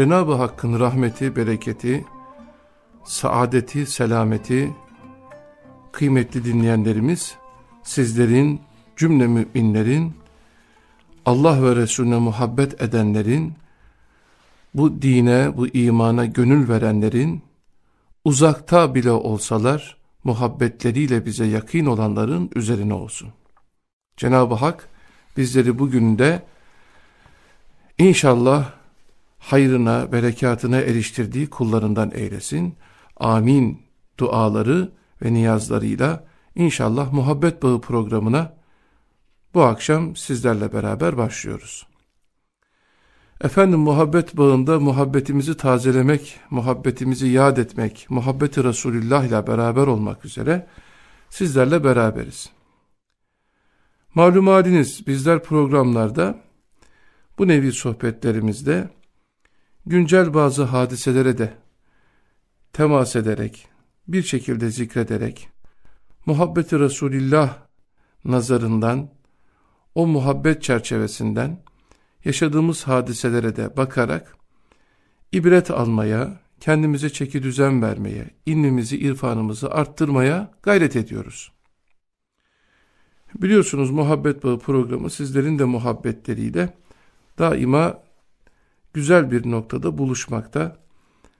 Cenab-ı Hakk'ın rahmeti, bereketi, saadeti, selameti, kıymetli dinleyenlerimiz, sizlerin, cümle müminlerin, Allah ve Resulüne muhabbet edenlerin, bu dine, bu imana gönül verenlerin, uzakta bile olsalar, muhabbetleriyle bize yakın olanların üzerine olsun. Cenab-ı Hak bizleri bugün de inşallah hayrına, berekatına eriştirdiği kullarından eylesin. Amin duaları ve niyazlarıyla inşallah muhabbet bağı programına bu akşam sizlerle beraber başlıyoruz. Efendim muhabbet bağında muhabbetimizi tazelemek, muhabbetimizi yad etmek, muhabbeti Resulullah ile beraber olmak üzere sizlerle beraberiz. Malum haliniz bizler programlarda bu nevi sohbetlerimizde güncel bazı hadiselere de temas ederek, bir şekilde zikrederek, muhabbeti Resulillah nazarından, o muhabbet çerçevesinden, yaşadığımız hadiselere de bakarak, ibret almaya, kendimize çeki düzen vermeye, ilmimizi, irfanımızı arttırmaya gayret ediyoruz. Biliyorsunuz Muhabbet Bağı programı sizlerin de muhabbetleriyle daima güzel bir noktada buluşmakta.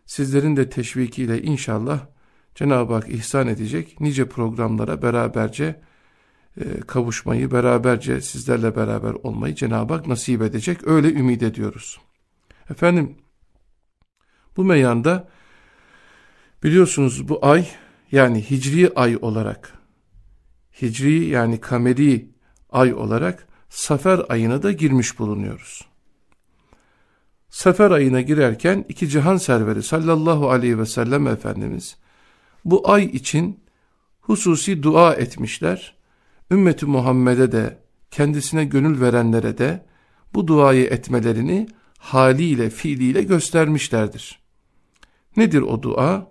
Sizlerin de teşvikiyle inşallah Cenab-ı Hak ihsan edecek nice programlara beraberce e, kavuşmayı, beraberce sizlerle beraber olmayı Cenab-ı Hak nasip edecek. Öyle ümit ediyoruz. Efendim bu meyanda biliyorsunuz bu ay yani hicri ay olarak hicri yani kameri ay olarak Safer ayına da girmiş bulunuyoruz. Sefer ayına girerken iki cihan serveri sallallahu aleyhi ve sellem Efendimiz bu ay için hususi dua etmişler. Ümmeti Muhammed'e de kendisine gönül verenlere de bu duayı etmelerini haliyle fiiliyle göstermişlerdir. Nedir o dua?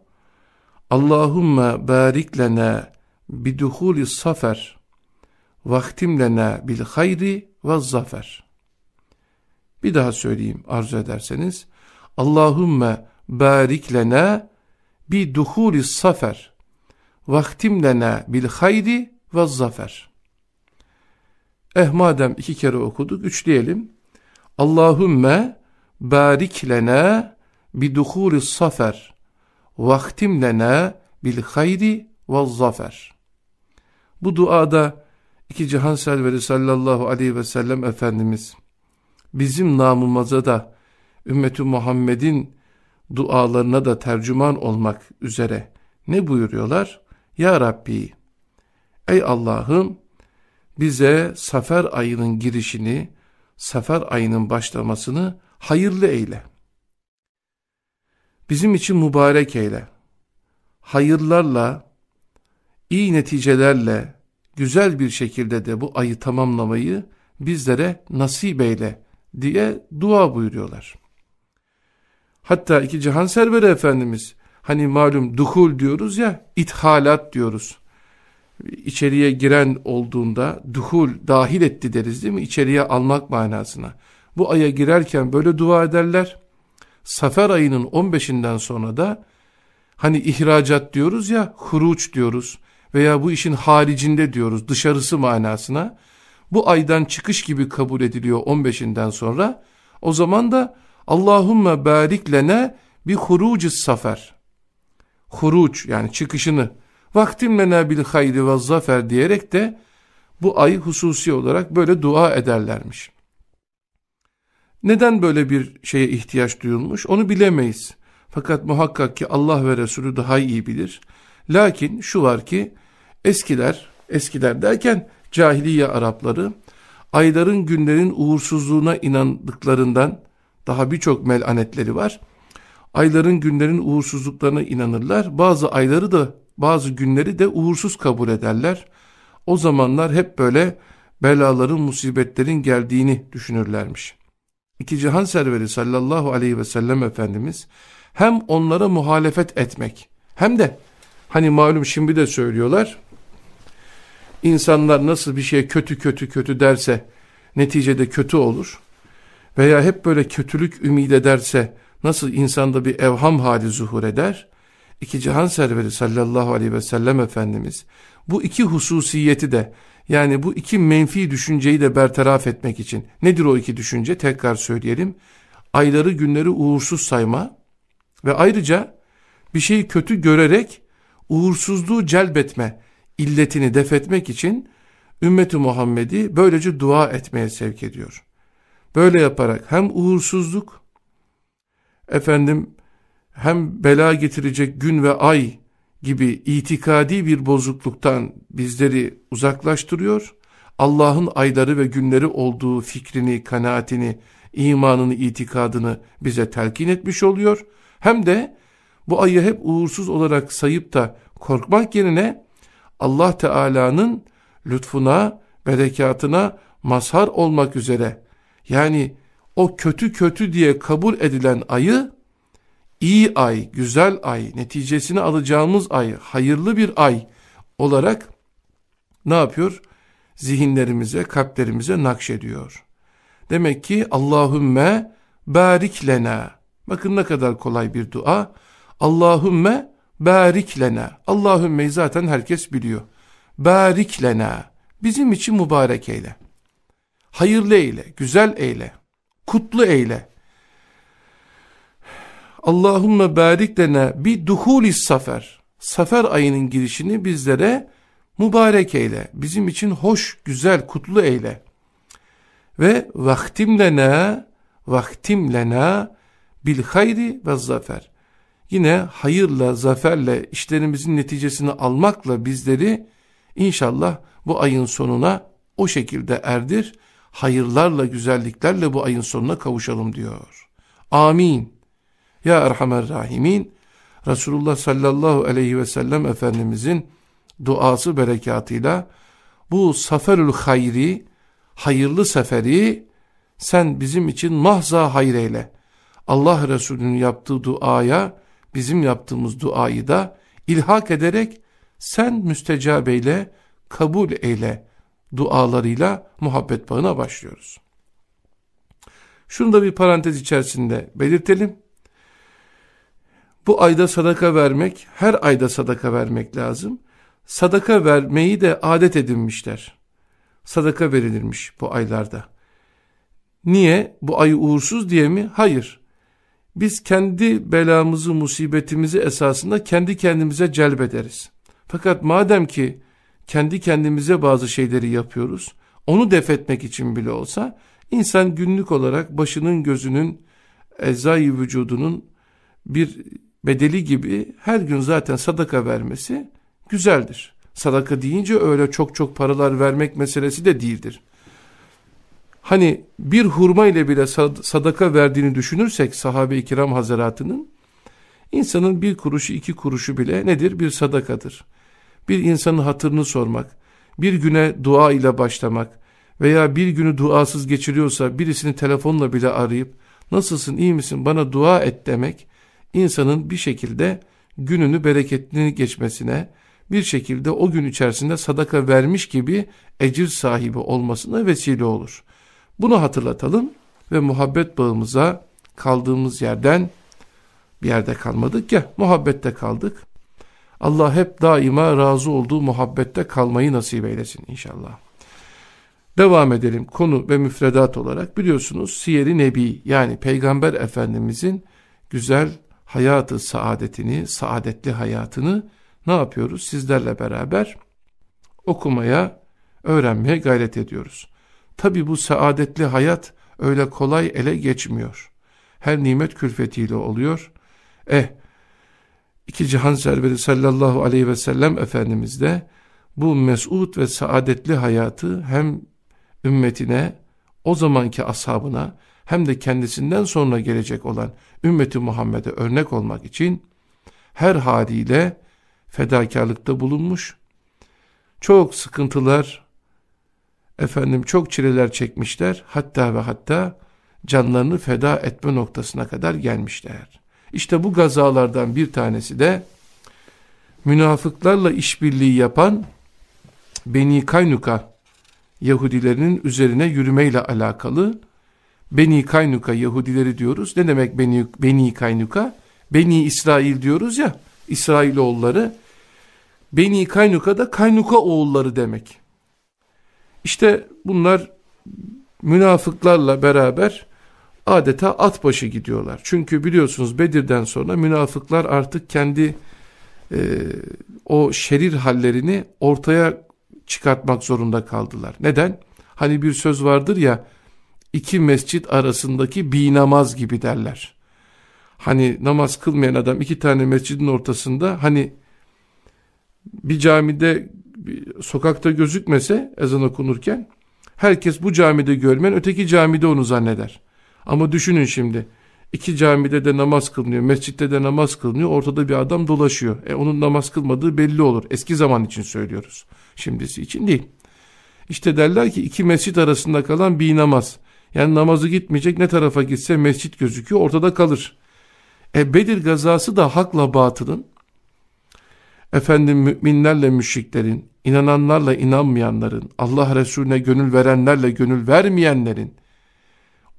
Allahümme barik lena biduhuli safer vaktim lena bil hayri ve zafer. Bir daha söyleyeyim arzu ederseniz. Allahümme barik lena bi duhuli safer vaktim lena bil hayri ve zafer. Eh madem iki kere okuduk, üçleyelim. Allahümme barik lena bi duhuli safer vaktim lena bil hayri ve zafer. Bu duada iki cihan serveri sallallahu aleyhi ve sellem Efendimiz bizim namımıza da ümmeti Muhammed'in dualarına da tercüman olmak üzere ne buyuruyorlar? Ya Rabbi, ey Allah'ım bize Safer ayının girişini, Safer ayının başlamasını hayırlı eyle. Bizim için mübarek eyle. Hayırlarla, iyi neticelerle, güzel bir şekilde de bu ayı tamamlamayı bizlere nasip eyle diye dua buyuruyorlar. Hatta iki cihan serveri efendimiz hani malum duhul diyoruz ya ithalat diyoruz. İçeriye giren olduğunda duhul dahil etti deriz değil mi? İçeriye almak manasına. Bu aya girerken böyle dua ederler. Safer ayının 15'inden sonra da hani ihracat diyoruz ya huruç diyoruz veya bu işin haricinde diyoruz dışarısı manasına bu aydan çıkış gibi kabul ediliyor 15'inden sonra. O zaman da Allahümme barik lene bi hurucis safer. Huruç yani çıkışını vaktim lena bil hayri ve zafer diyerek de bu ay hususi olarak böyle dua ederlermiş. Neden böyle bir şeye ihtiyaç duyulmuş onu bilemeyiz. Fakat muhakkak ki Allah ve Resulü daha iyi bilir. Lakin şu var ki eskiler, eskiler derken cahiliye Arapları ayların günlerin uğursuzluğuna inandıklarından daha birçok melanetleri var. Ayların günlerin uğursuzluklarına inanırlar. Bazı ayları da bazı günleri de uğursuz kabul ederler. O zamanlar hep böyle belaların, musibetlerin geldiğini düşünürlermiş. İki cihan serveri sallallahu aleyhi ve sellem Efendimiz hem onlara muhalefet etmek hem de hani malum şimdi de söylüyorlar İnsanlar nasıl bir şeye kötü kötü kötü derse neticede kötü olur. Veya hep böyle kötülük ümit ederse nasıl insanda bir evham hali zuhur eder, iki cihan serveri sallallahu aleyhi ve sellem Efendimiz bu iki hususiyeti de yani bu iki menfi düşünceyi de bertaraf etmek için nedir o iki düşünce tekrar söyleyelim. Ayları günleri uğursuz sayma ve ayrıca bir şeyi kötü görerek uğursuzluğu celbetme illetini defetmek için ümmeti Muhammed'i böylece dua etmeye sevk ediyor. Böyle yaparak hem uğursuzluk efendim hem bela getirecek gün ve ay gibi itikadi bir bozukluktan bizleri uzaklaştırıyor. Allah'ın ayları ve günleri olduğu fikrini, kanaatini, imanını, itikadını bize telkin etmiş oluyor. Hem de bu ayı hep uğursuz olarak sayıp da korkmak yerine Allah Teala'nın lütfuna, berekatına mazhar olmak üzere yani o kötü kötü diye kabul edilen ayı iyi ay, güzel ay, neticesini alacağımız ay, hayırlı bir ay olarak ne yapıyor? Zihinlerimize, kalplerimize nakşediyor. Demek ki Allahümme barik. Bakın ne kadar kolay bir dua. Allahümme barik lena. Allahümme'yi zaten herkes biliyor. Barik lena. Bizim için mübarek eyle. Hayırlı eyle, güzel eyle, kutlu eyle. Allahümme barik lena bi duhulis safer. Safer ayının girişini bizlere mübarek eyle. Bizim için hoş, güzel, kutlu eyle. Ve vaktim lena, vaktim lena bil hayri ve zafer. Yine hayırla, zaferle, işlerimizin neticesini almakla bizleri inşallah bu ayın sonuna o şekilde erdir. Hayırlarla, güzelliklerle bu ayın sonuna kavuşalım diyor. Amin. Ya Erhamer Rahimin, Resulullah sallallahu aleyhi ve sellem Efendimizin duası berekatıyla bu saferül hayri, hayırlı seferi sen bizim için mahza hayreyle. Allah Resulü'nün yaptığı duaya bizim yaptığımız duayı da ilhak ederek sen müstecabeyle kabul eyle dualarıyla muhabbet bağına başlıyoruz. Şunu da bir parantez içerisinde belirtelim. Bu ayda sadaka vermek, her ayda sadaka vermek lazım. Sadaka vermeyi de adet edinmişler. Sadaka verilirmiş bu aylarda. Niye? Bu ay uğursuz diye mi? Hayır. Biz kendi belamızı, musibetimizi esasında kendi kendimize celbederiz. Fakat madem ki kendi kendimize bazı şeyleri yapıyoruz, onu defetmek için bile olsa, insan günlük olarak başının gözünün, eczai vücudunun bir bedeli gibi her gün zaten sadaka vermesi güzeldir. Sadaka deyince öyle çok çok paralar vermek meselesi de değildir. Hani bir hurma ile bile sadaka verdiğini düşünürsek sahabe-i kiram hazaratının, insanın bir kuruşu iki kuruşu bile nedir? Bir sadakadır. Bir insanın hatırını sormak, bir güne dua ile başlamak veya bir günü duasız geçiriyorsa birisini telefonla bile arayıp nasılsın iyi misin bana dua et demek insanın bir şekilde gününü bereketli geçmesine, bir şekilde o gün içerisinde sadaka vermiş gibi ecir sahibi olmasına vesile olur. Bunu hatırlatalım ve muhabbet bağımıza kaldığımız yerden bir yerde kalmadık ya muhabbette kaldık. Allah hep daima razı olduğu muhabbette kalmayı nasip eylesin inşallah. Devam edelim konu ve müfredat olarak biliyorsunuz Siyer-i Nebi yani Peygamber Efendimizin güzel hayatı saadetini, saadetli hayatını ne yapıyoruz? Sizlerle beraber okumaya, öğrenmeye gayret ediyoruz. Tabi bu saadetli hayat öyle kolay ele geçmiyor. Her nimet külfetiyle oluyor. Eh, iki cihan serveri sallallahu aleyhi ve sellem Efendimiz de bu mesut ve saadetli hayatı hem ümmetine, o zamanki ashabına hem de kendisinden sonra gelecek olan ümmeti Muhammed'e örnek olmak için her haliyle fedakarlıkta bulunmuş. Çok sıkıntılar, efendim çok çileler çekmişler. Hatta ve hatta canlarını feda etme noktasına kadar gelmişler. İşte bu gazalardan bir tanesi de münafıklarla işbirliği yapan Beni Kaynuka Yahudilerinin üzerine yürümeyle alakalı Beni Kaynuka Yahudileri diyoruz. Ne demek Beni, Beni Kaynuka? Beni İsrail diyoruz ya, İsrailoğulları. Beni Kaynuka da Kaynuka oğulları demek. İşte bunlar münafıklarla beraber adeta at başı gidiyorlar. Çünkü biliyorsunuz Bedir'den sonra münafıklar artık kendi e, o şerir hallerini ortaya çıkartmak zorunda kaldılar. Neden? Hani bir söz vardır ya iki mescit arasındaki bir namaz gibi derler. Hani namaz kılmayan adam iki tane mescidin ortasında hani bir camide sokakta gözükmese ezan okunurken herkes bu camide görmen öteki camide onu zanneder. Ama düşünün şimdi iki camide de namaz kılınıyor, mescitte de namaz kılınıyor, ortada bir adam dolaşıyor. E onun namaz kılmadığı belli olur. Eski zaman için söylüyoruz. Şimdisi için değil. İşte derler ki iki mescit arasında kalan bir namaz. Yani namazı gitmeyecek ne tarafa gitse mescit gözüküyor ortada kalır. E Bedir gazası da hakla batılın, efendim müminlerle müşriklerin, inananlarla inanmayanların, Allah Resulüne gönül verenlerle gönül vermeyenlerin,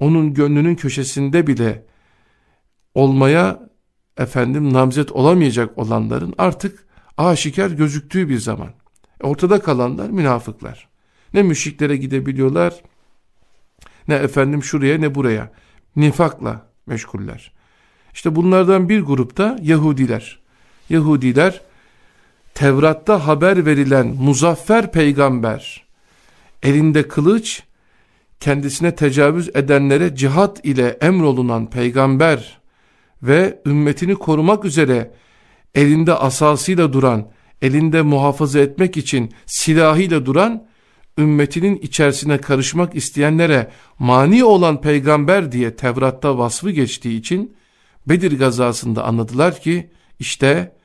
onun gönlünün köşesinde bile olmaya efendim namzet olamayacak olanların artık aşikar gözüktüğü bir zaman. Ortada kalanlar münafıklar. Ne müşriklere gidebiliyorlar ne efendim şuraya ne buraya. Nifakla meşguller. İşte bunlardan bir grupta Yahudiler. Yahudiler Tevrat'ta haber verilen muzaffer peygamber elinde kılıç kendisine tecavüz edenlere cihat ile emrolunan peygamber ve ümmetini korumak üzere elinde asasıyla duran, elinde muhafaza etmek için silahıyla duran, ümmetinin içerisine karışmak isteyenlere mani olan peygamber diye Tevrat'ta vasfı geçtiği için Bedir gazasında anladılar ki işte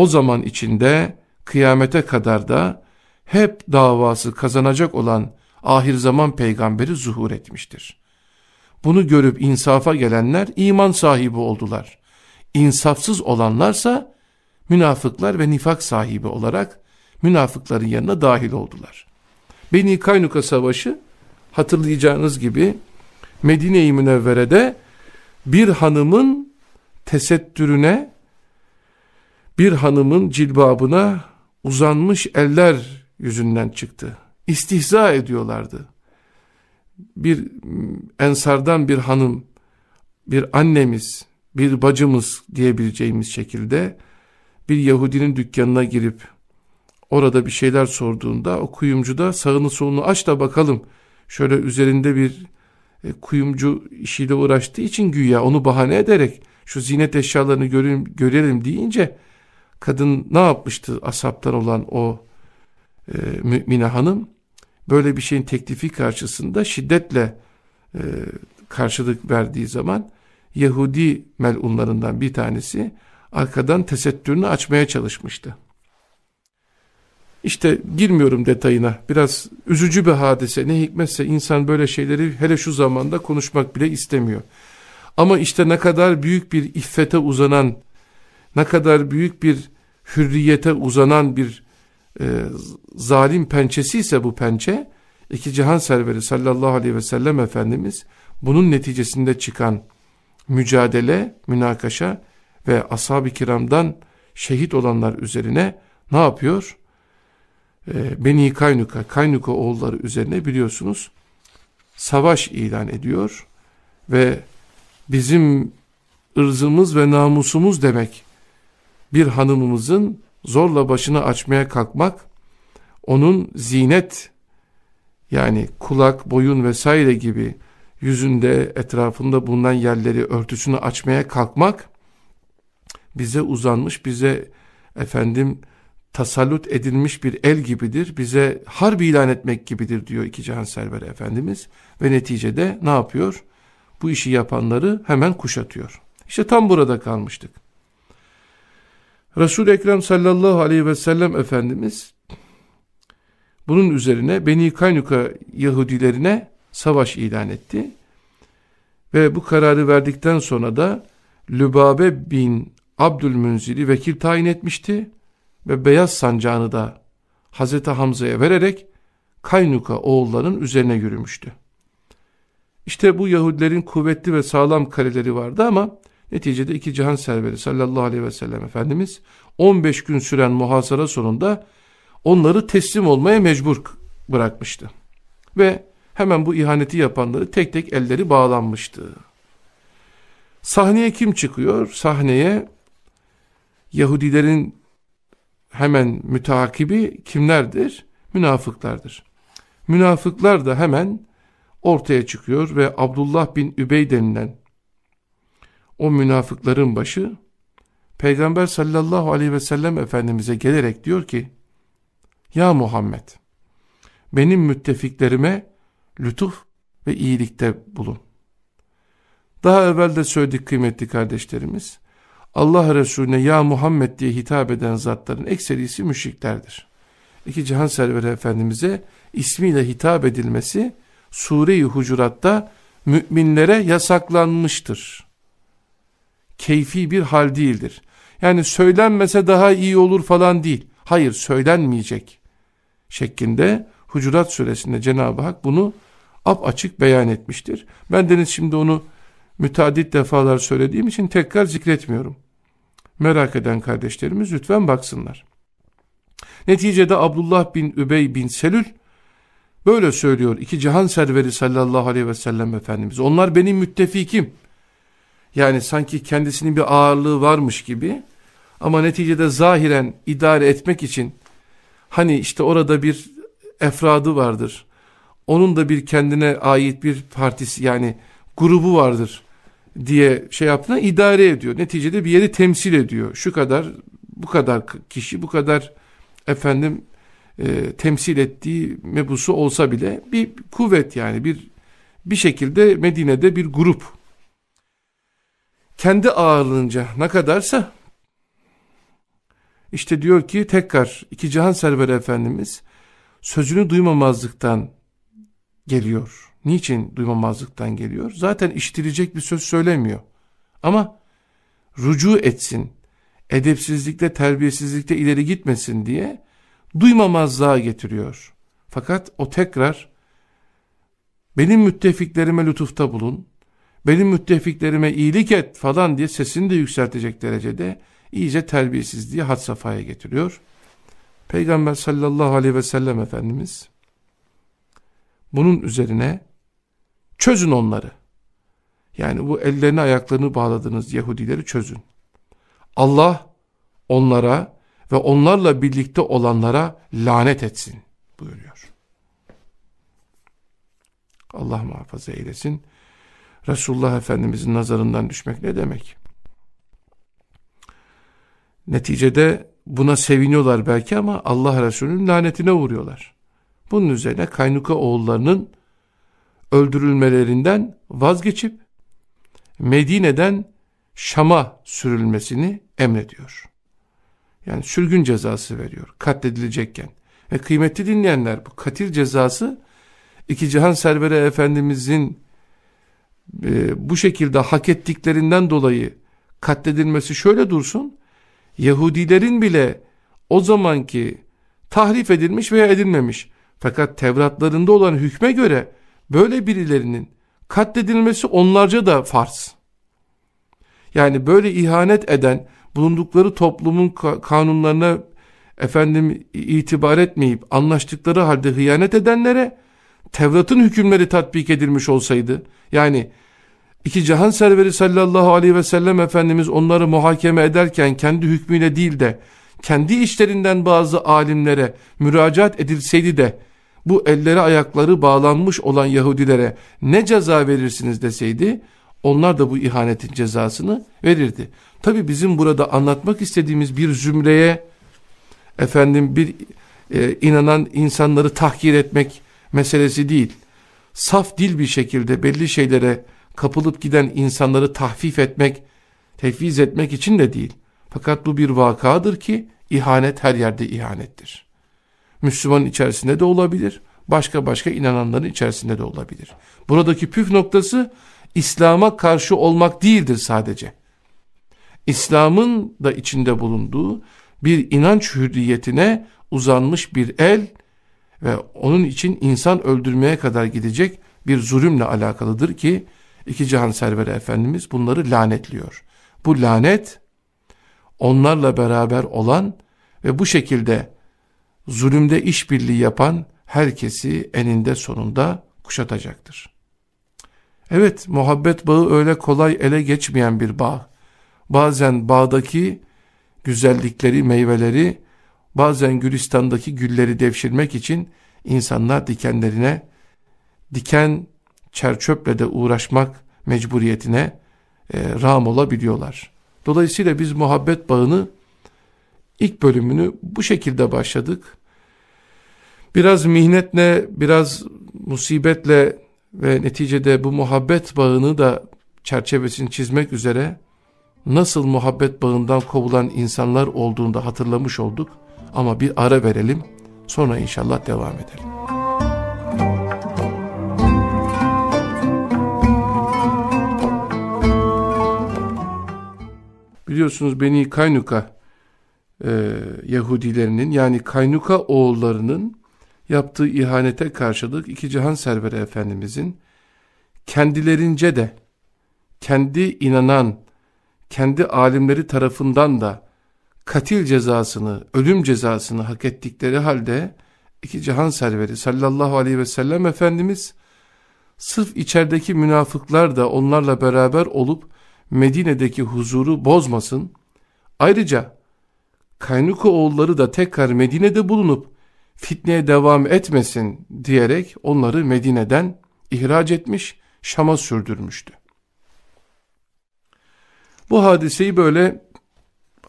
o zaman içinde kıyamete kadar da hep davası kazanacak olan ahir zaman peygamberi zuhur etmiştir. Bunu görüp insafa gelenler iman sahibi oldular. İnsafsız olanlarsa münafıklar ve nifak sahibi olarak münafıkların yanına dahil oldular. Beni Kaynuka Savaşı hatırlayacağınız gibi Medine-i Münevvere'de bir hanımın tesettürüne, bir hanımın cilbabına uzanmış eller yüzünden çıktı. İstihza ediyorlardı. Bir ensardan bir hanım, bir annemiz, bir bacımız diyebileceğimiz şekilde bir Yahudinin dükkanına girip orada bir şeyler sorduğunda o kuyumcu da sağını solunu aç da bakalım. Şöyle üzerinde bir e, kuyumcu işiyle uğraştığı için güya onu bahane ederek şu zinet eşyalarını görelim, görelim deyince kadın ne yapmıştı asaptan olan o e, mümine hanım? Böyle bir şeyin teklifi karşısında şiddetle e, karşılık verdiği zaman Yahudi melunlarından bir tanesi arkadan tesettürünü açmaya çalışmıştı. İşte girmiyorum detayına. Biraz üzücü bir hadise. Ne hikmetse insan böyle şeyleri hele şu zamanda konuşmak bile istemiyor. Ama işte ne kadar büyük bir iffete uzanan, ne kadar büyük bir hürriyete uzanan bir e, zalim pençesi ise bu pençe, iki cihan serveri sallallahu aleyhi ve sellem Efendimiz bunun neticesinde çıkan mücadele, münakaşa ve ashab-ı kiramdan şehit olanlar üzerine ne yapıyor? Ee, Beni Kaynuka, Kaynuka oğulları üzerine biliyorsunuz savaş ilan ediyor ve bizim ırzımız ve namusumuz demek bir hanımımızın zorla başını açmaya kalkmak, onun zinet yani kulak, boyun vesaire gibi yüzünde etrafında bulunan yerleri örtüsünü açmaya kalkmak bize uzanmış, bize efendim tasallut edilmiş bir el gibidir. Bize harbi ilan etmek gibidir diyor iki cihan serveri Efendimiz. Ve neticede ne yapıyor? Bu işi yapanları hemen kuşatıyor. İşte tam burada kalmıştık. Resul Ekrem sallallahu aleyhi ve sellem Efendimiz bunun üzerine Beni Kaynuka Yahudilerine savaş ilan etti. Ve bu kararı verdikten sonra da Lübabe bin Abdülmünzil'i vekil tayin etmişti ve beyaz sancağını da Hazreti Hamza'ya vererek Kaynuka oğullarının üzerine yürümüştü. İşte bu Yahudilerin kuvvetli ve sağlam kaleleri vardı ama neticede iki cihan serveri sallallahu aleyhi ve sellem Efendimiz 15 gün süren muhasara sonunda onları teslim olmaya mecbur bırakmıştı. Ve hemen bu ihaneti yapanları tek tek elleri bağlanmıştı. Sahneye kim çıkıyor? Sahneye Yahudilerin hemen müteakibi kimlerdir? Münafıklardır. Münafıklar da hemen ortaya çıkıyor ve Abdullah bin Übey denilen o münafıkların başı Peygamber sallallahu aleyhi ve sellem Efendimiz'e gelerek diyor ki Ya Muhammed benim müttefiklerime lütuf ve iyilikte bulun. Daha evvel de söyledik kıymetli kardeşlerimiz. Allah Resulüne ya Muhammed diye hitap eden zatların ekserisi müşriklerdir. İki cihan serveri Efendimiz'e ismiyle hitap edilmesi Sure-i Hucurat'ta müminlere yasaklanmıştır. Keyfi bir hal değildir. Yani söylenmese daha iyi olur falan değil. Hayır söylenmeyecek şeklinde Hucurat suresinde Cenab-ı Hak bunu ap açık beyan etmiştir. Ben deniz şimdi onu müteaddit defalar söylediğim için tekrar zikretmiyorum. Merak eden kardeşlerimiz lütfen baksınlar. Neticede Abdullah bin Übey bin Selül böyle söylüyor. İki cihan serveri sallallahu aleyhi ve sellem Efendimiz. Onlar benim müttefikim. Yani sanki kendisinin bir ağırlığı varmış gibi ama neticede zahiren idare etmek için hani işte orada bir efradı vardır. Onun da bir kendine ait bir partisi yani grubu vardır diye şey yaptığına idare ediyor. Neticede bir yeri temsil ediyor. Şu kadar bu kadar kişi bu kadar efendim e, temsil ettiği mebusu olsa bile bir kuvvet yani bir bir şekilde Medine'de bir grup kendi ağırlığınca ne kadarsa işte diyor ki tekrar iki cihan serveri efendimiz sözünü duymamazlıktan geliyor. Niçin duymamazlıktan geliyor? Zaten işitilecek bir söz söylemiyor. Ama rucu etsin, edepsizlikte, terbiyesizlikte ileri gitmesin diye duymamazlığa getiriyor. Fakat o tekrar benim müttefiklerime lütufta bulun, benim müttefiklerime iyilik et falan diye sesini de yükseltecek derecede iyice terbiyesizliği had safhaya getiriyor. Peygamber sallallahu aleyhi ve sellem Efendimiz bunun üzerine çözün onları. Yani bu ellerini ayaklarını bağladığınız Yahudileri çözün. Allah onlara ve onlarla birlikte olanlara lanet etsin buyuruyor. Allah muhafaza eylesin. Resulullah Efendimizin nazarından düşmek ne demek? Neticede buna seviniyorlar belki ama Allah Resulü'nün lanetine uğruyorlar. Bunun üzerine Kaynuka oğullarının öldürülmelerinden vazgeçip Medine'den Şam'a sürülmesini emrediyor. Yani sürgün cezası veriyor katledilecekken. Ve kıymetli dinleyenler bu katil cezası iki cihan serveri efendimizin e, bu şekilde hak ettiklerinden dolayı katledilmesi şöyle dursun. Yahudilerin bile o zamanki tahrif edilmiş veya edilmemiş fakat Tevratlarında olan hükme göre böyle birilerinin katledilmesi onlarca da farz. Yani böyle ihanet eden bulundukları toplumun kanunlarına efendim itibar etmeyip anlaştıkları halde hıyanet edenlere Tevrat'ın hükümleri tatbik edilmiş olsaydı yani iki cihan serveri sallallahu aleyhi ve sellem Efendimiz onları muhakeme ederken kendi hükmüyle değil de kendi işlerinden bazı alimlere müracaat edilseydi de bu elleri ayakları bağlanmış olan Yahudilere ne ceza verirsiniz deseydi onlar da bu ihanetin cezasını verirdi. Tabi bizim burada anlatmak istediğimiz bir zümreye efendim bir e, inanan insanları tahkir etmek meselesi değil. Saf dil bir şekilde belli şeylere kapılıp giden insanları tahfif etmek, tefviz etmek için de değil. Fakat bu bir vakadır ki ihanet her yerde ihanettir. Müslümanın içerisinde de olabilir, başka başka inananların içerisinde de olabilir. Buradaki püf noktası İslam'a karşı olmak değildir sadece. İslam'ın da içinde bulunduğu bir inanç hürriyetine uzanmış bir el ve onun için insan öldürmeye kadar gidecek bir zulümle alakalıdır ki iki cihan serveri Efendimiz bunları lanetliyor. Bu lanet onlarla beraber olan ve bu şekilde zulümde işbirliği yapan herkesi eninde sonunda kuşatacaktır. Evet muhabbet bağı öyle kolay ele geçmeyen bir bağ. Bazen bağdaki güzellikleri, meyveleri, bazen Gülistan'daki gülleri devşirmek için insanlar dikenlerine, diken çerçöple de uğraşmak mecburiyetine e, ram olabiliyorlar. Dolayısıyla biz muhabbet bağını ilk bölümünü bu şekilde başladık. Biraz mihnetle, biraz musibetle ve neticede bu muhabbet bağını da çerçevesini çizmek üzere nasıl muhabbet bağından kovulan insanlar olduğunu hatırlamış olduk. Ama bir ara verelim sonra inşallah devam edelim. Biliyorsunuz Beni Kaynuka e, Yahudilerinin yani Kaynuka oğullarının yaptığı ihanete karşılık iki cihan serveri Efendimizin kendilerince de kendi inanan, kendi alimleri tarafından da katil cezasını, ölüm cezasını hak ettikleri halde iki cihan serveri sallallahu aleyhi ve sellem Efendimiz sırf içerideki münafıklar da onlarla beraber olup Medine'deki huzuru bozmasın. Ayrıca Kaynuka oğulları da tekrar Medine'de bulunup fitneye devam etmesin diyerek onları Medine'den ihraç etmiş, Şam'a sürdürmüştü. Bu hadiseyi böyle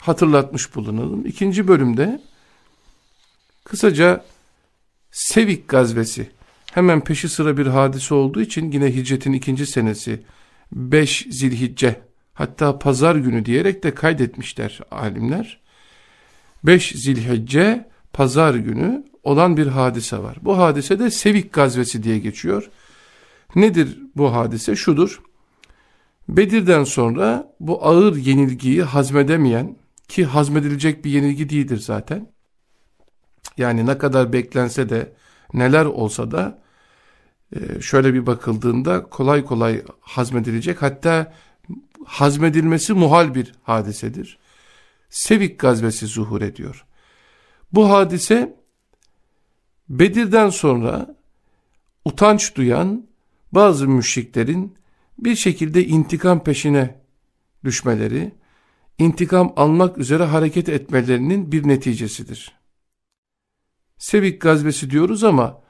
hatırlatmış bulunalım. İkinci bölümde kısaca Sevik gazvesi hemen peşi sıra bir hadise olduğu için yine hicretin ikinci senesi 5 zilhicce hatta pazar günü diyerek de kaydetmişler alimler. 5 zilhicce pazar günü olan bir hadise var. Bu hadise de Sevik gazvesi diye geçiyor. Nedir bu hadise? Şudur. Bedir'den sonra bu ağır yenilgiyi hazmedemeyen ki hazmedilecek bir yenilgi değildir zaten. Yani ne kadar beklense de neler olsa da e, şöyle bir bakıldığında kolay kolay hazmedilecek hatta hazmedilmesi muhal bir hadisedir. Sevik gazvesi zuhur ediyor. Bu hadise Bedir'den sonra utanç duyan bazı müşriklerin bir şekilde intikam peşine düşmeleri, intikam almak üzere hareket etmelerinin bir neticesidir. Sevik gazvesi diyoruz ama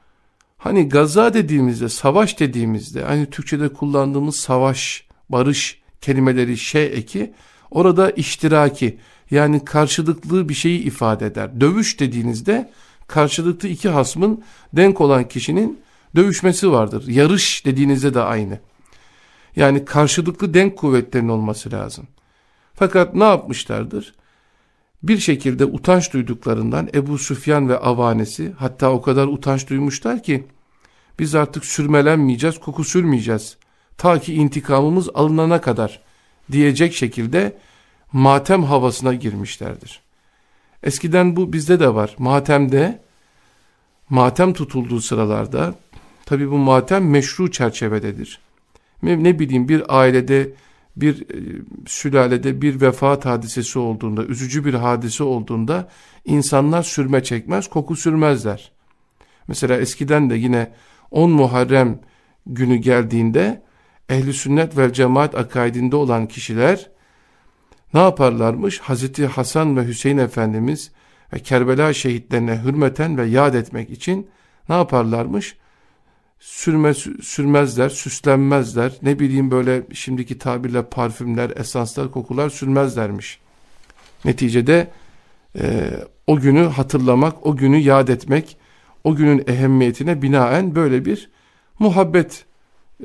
hani gaza dediğimizde, savaş dediğimizde, hani Türkçe'de kullandığımız savaş, barış kelimeleri şey eki, orada iştiraki yani karşılıklı bir şeyi ifade eder. Dövüş dediğinizde karşılıklı iki hasmın denk olan kişinin dövüşmesi vardır. Yarış dediğinizde de aynı. Yani karşılıklı denk kuvvetlerin olması lazım. Fakat ne yapmışlardır? Bir şekilde utanç duyduklarından Ebu Süfyan ve avanesi hatta o kadar utanç duymuşlar ki biz artık sürmelenmeyeceğiz, koku sürmeyeceğiz. Ta ki intikamımız alınana kadar diyecek şekilde matem havasına girmişlerdir. Eskiden bu bizde de var. Matemde, matem tutulduğu sıralarda, tabi bu matem meşru çerçevededir. Ne bileyim bir ailede, bir e, sülalede bir vefat hadisesi olduğunda, üzücü bir hadise olduğunda insanlar sürme çekmez, koku sürmezler. Mesela eskiden de yine 10 Muharrem günü geldiğinde ehli sünnet ve cemaat akaidinde olan kişiler ne yaparlarmış? Hazreti Hasan ve Hüseyin Efendimiz ve Kerbela şehitlerine hürmeten ve yad etmek için ne yaparlarmış? Sürme, sürmezler, süslenmezler, ne bileyim böyle şimdiki tabirle parfümler, esanslar, kokular sürmezlermiş. Neticede e, o günü hatırlamak, o günü yad etmek, o günün ehemmiyetine binaen böyle bir muhabbet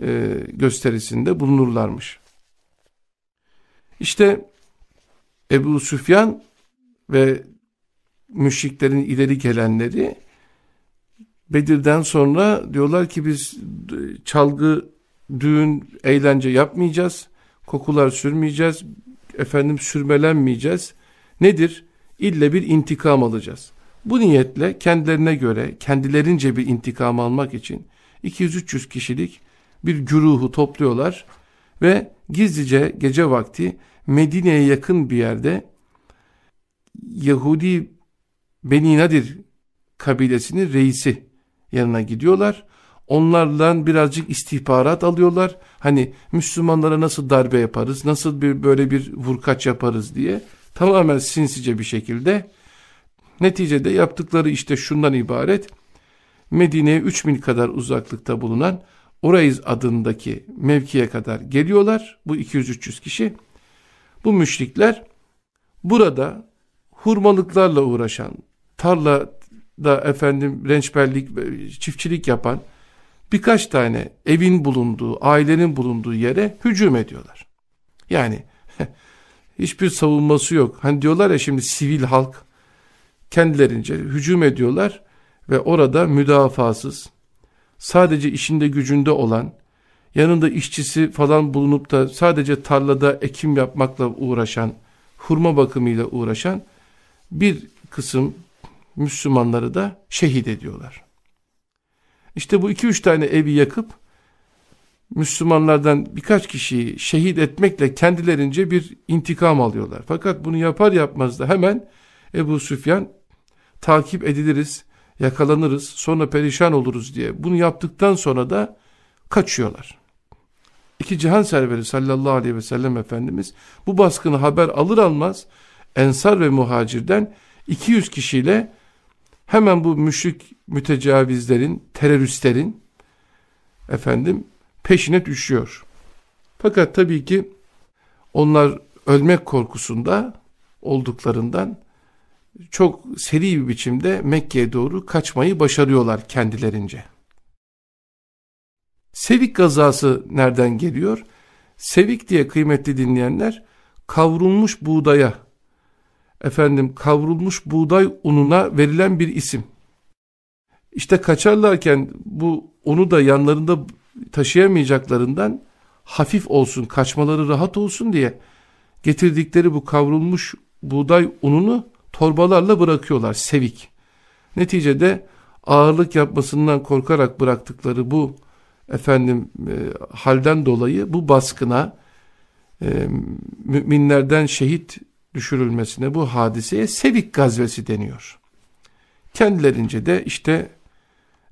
e, gösterisinde bulunurlarmış. İşte Ebu Süfyan ve müşriklerin ileri gelenleri Bedir'den sonra diyorlar ki biz çalgı, düğün, eğlence yapmayacağız. Kokular sürmeyeceğiz. Efendim sürmelenmeyeceğiz. Nedir? İlle bir intikam alacağız. Bu niyetle kendilerine göre kendilerince bir intikam almak için 200-300 kişilik bir güruhu topluyorlar ve gizlice gece vakti Medine'ye yakın bir yerde Yahudi Beni Nadir kabilesinin reisi yanına gidiyorlar. Onlardan birazcık istihbarat alıyorlar. Hani Müslümanlara nasıl darbe yaparız, nasıl bir böyle bir vurkaç yaparız diye tamamen sinsice bir şekilde neticede yaptıkları işte şundan ibaret. Medine'ye 3 mil kadar uzaklıkta bulunan Urayz adındaki mevkiye kadar geliyorlar. Bu 200-300 kişi. Bu müşrikler burada hurmalıklarla uğraşan, tarlada efendim rençberlik, çiftçilik yapan birkaç tane evin bulunduğu, ailenin bulunduğu yere hücum ediyorlar. Yani hiçbir savunması yok. Hani diyorlar ya şimdi sivil halk kendilerince hücum ediyorlar ve orada müdafasız, sadece işinde gücünde olan, yanında işçisi falan bulunup da sadece tarlada ekim yapmakla uğraşan, hurma bakımıyla uğraşan bir kısım Müslümanları da şehit ediyorlar. İşte bu iki üç tane evi yakıp Müslümanlardan birkaç kişiyi şehit etmekle kendilerince bir intikam alıyorlar. Fakat bunu yapar yapmaz da hemen Ebu Süfyan takip ediliriz, yakalanırız, sonra perişan oluruz diye bunu yaptıktan sonra da kaçıyorlar. İki cihan serveri sallallahu aleyhi ve sellem Efendimiz bu baskını haber alır almaz Ensar ve Muhacir'den 200 kişiyle hemen bu müşrik mütecavizlerin, teröristlerin efendim peşine düşüyor. Fakat tabii ki onlar ölmek korkusunda olduklarından çok seri bir biçimde Mekke'ye doğru kaçmayı başarıyorlar kendilerince. Sevik gazası nereden geliyor? Sevik diye kıymetli dinleyenler kavrulmuş buğdaya, efendim kavrulmuş buğday ununa verilen bir isim. İşte kaçarlarken bu onu da yanlarında taşıyamayacaklarından hafif olsun, kaçmaları rahat olsun diye getirdikleri bu kavrulmuş buğday ununu torbalarla bırakıyorlar sevik. Neticede ağırlık yapmasından korkarak bıraktıkları bu efendim e, halden dolayı bu baskına e, müminlerden şehit düşürülmesine bu hadiseye Sevik gazvesi deniyor. Kendilerince de işte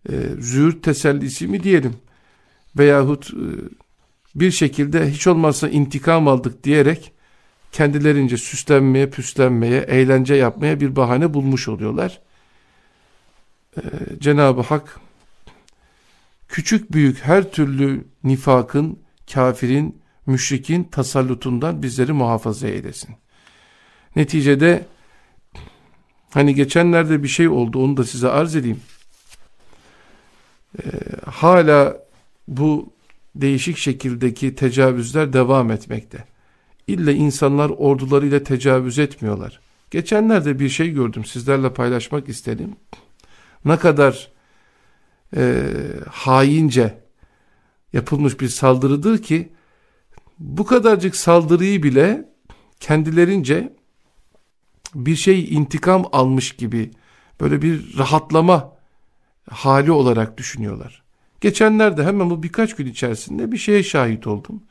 e, züğürt tesellisi mi diyelim veyahut e, bir şekilde hiç olmazsa intikam aldık diyerek kendilerince süslenmeye, püslenmeye, eğlence yapmaya bir bahane bulmuş oluyorlar. Ee, Cenab-ı Hak küçük büyük her türlü nifakın, kafirin, müşrikin tasallutundan bizleri muhafaza eylesin. Neticede hani geçenlerde bir şey oldu onu da size arz edeyim. Ee, hala bu değişik şekildeki tecavüzler devam etmekte. İlle insanlar ordularıyla tecavüz etmiyorlar. Geçenlerde bir şey gördüm sizlerle paylaşmak istedim. Ne kadar e, haince yapılmış bir saldırıdır ki bu kadarcık saldırıyı bile kendilerince bir şey intikam almış gibi böyle bir rahatlama hali olarak düşünüyorlar. Geçenlerde hemen bu birkaç gün içerisinde bir şeye şahit oldum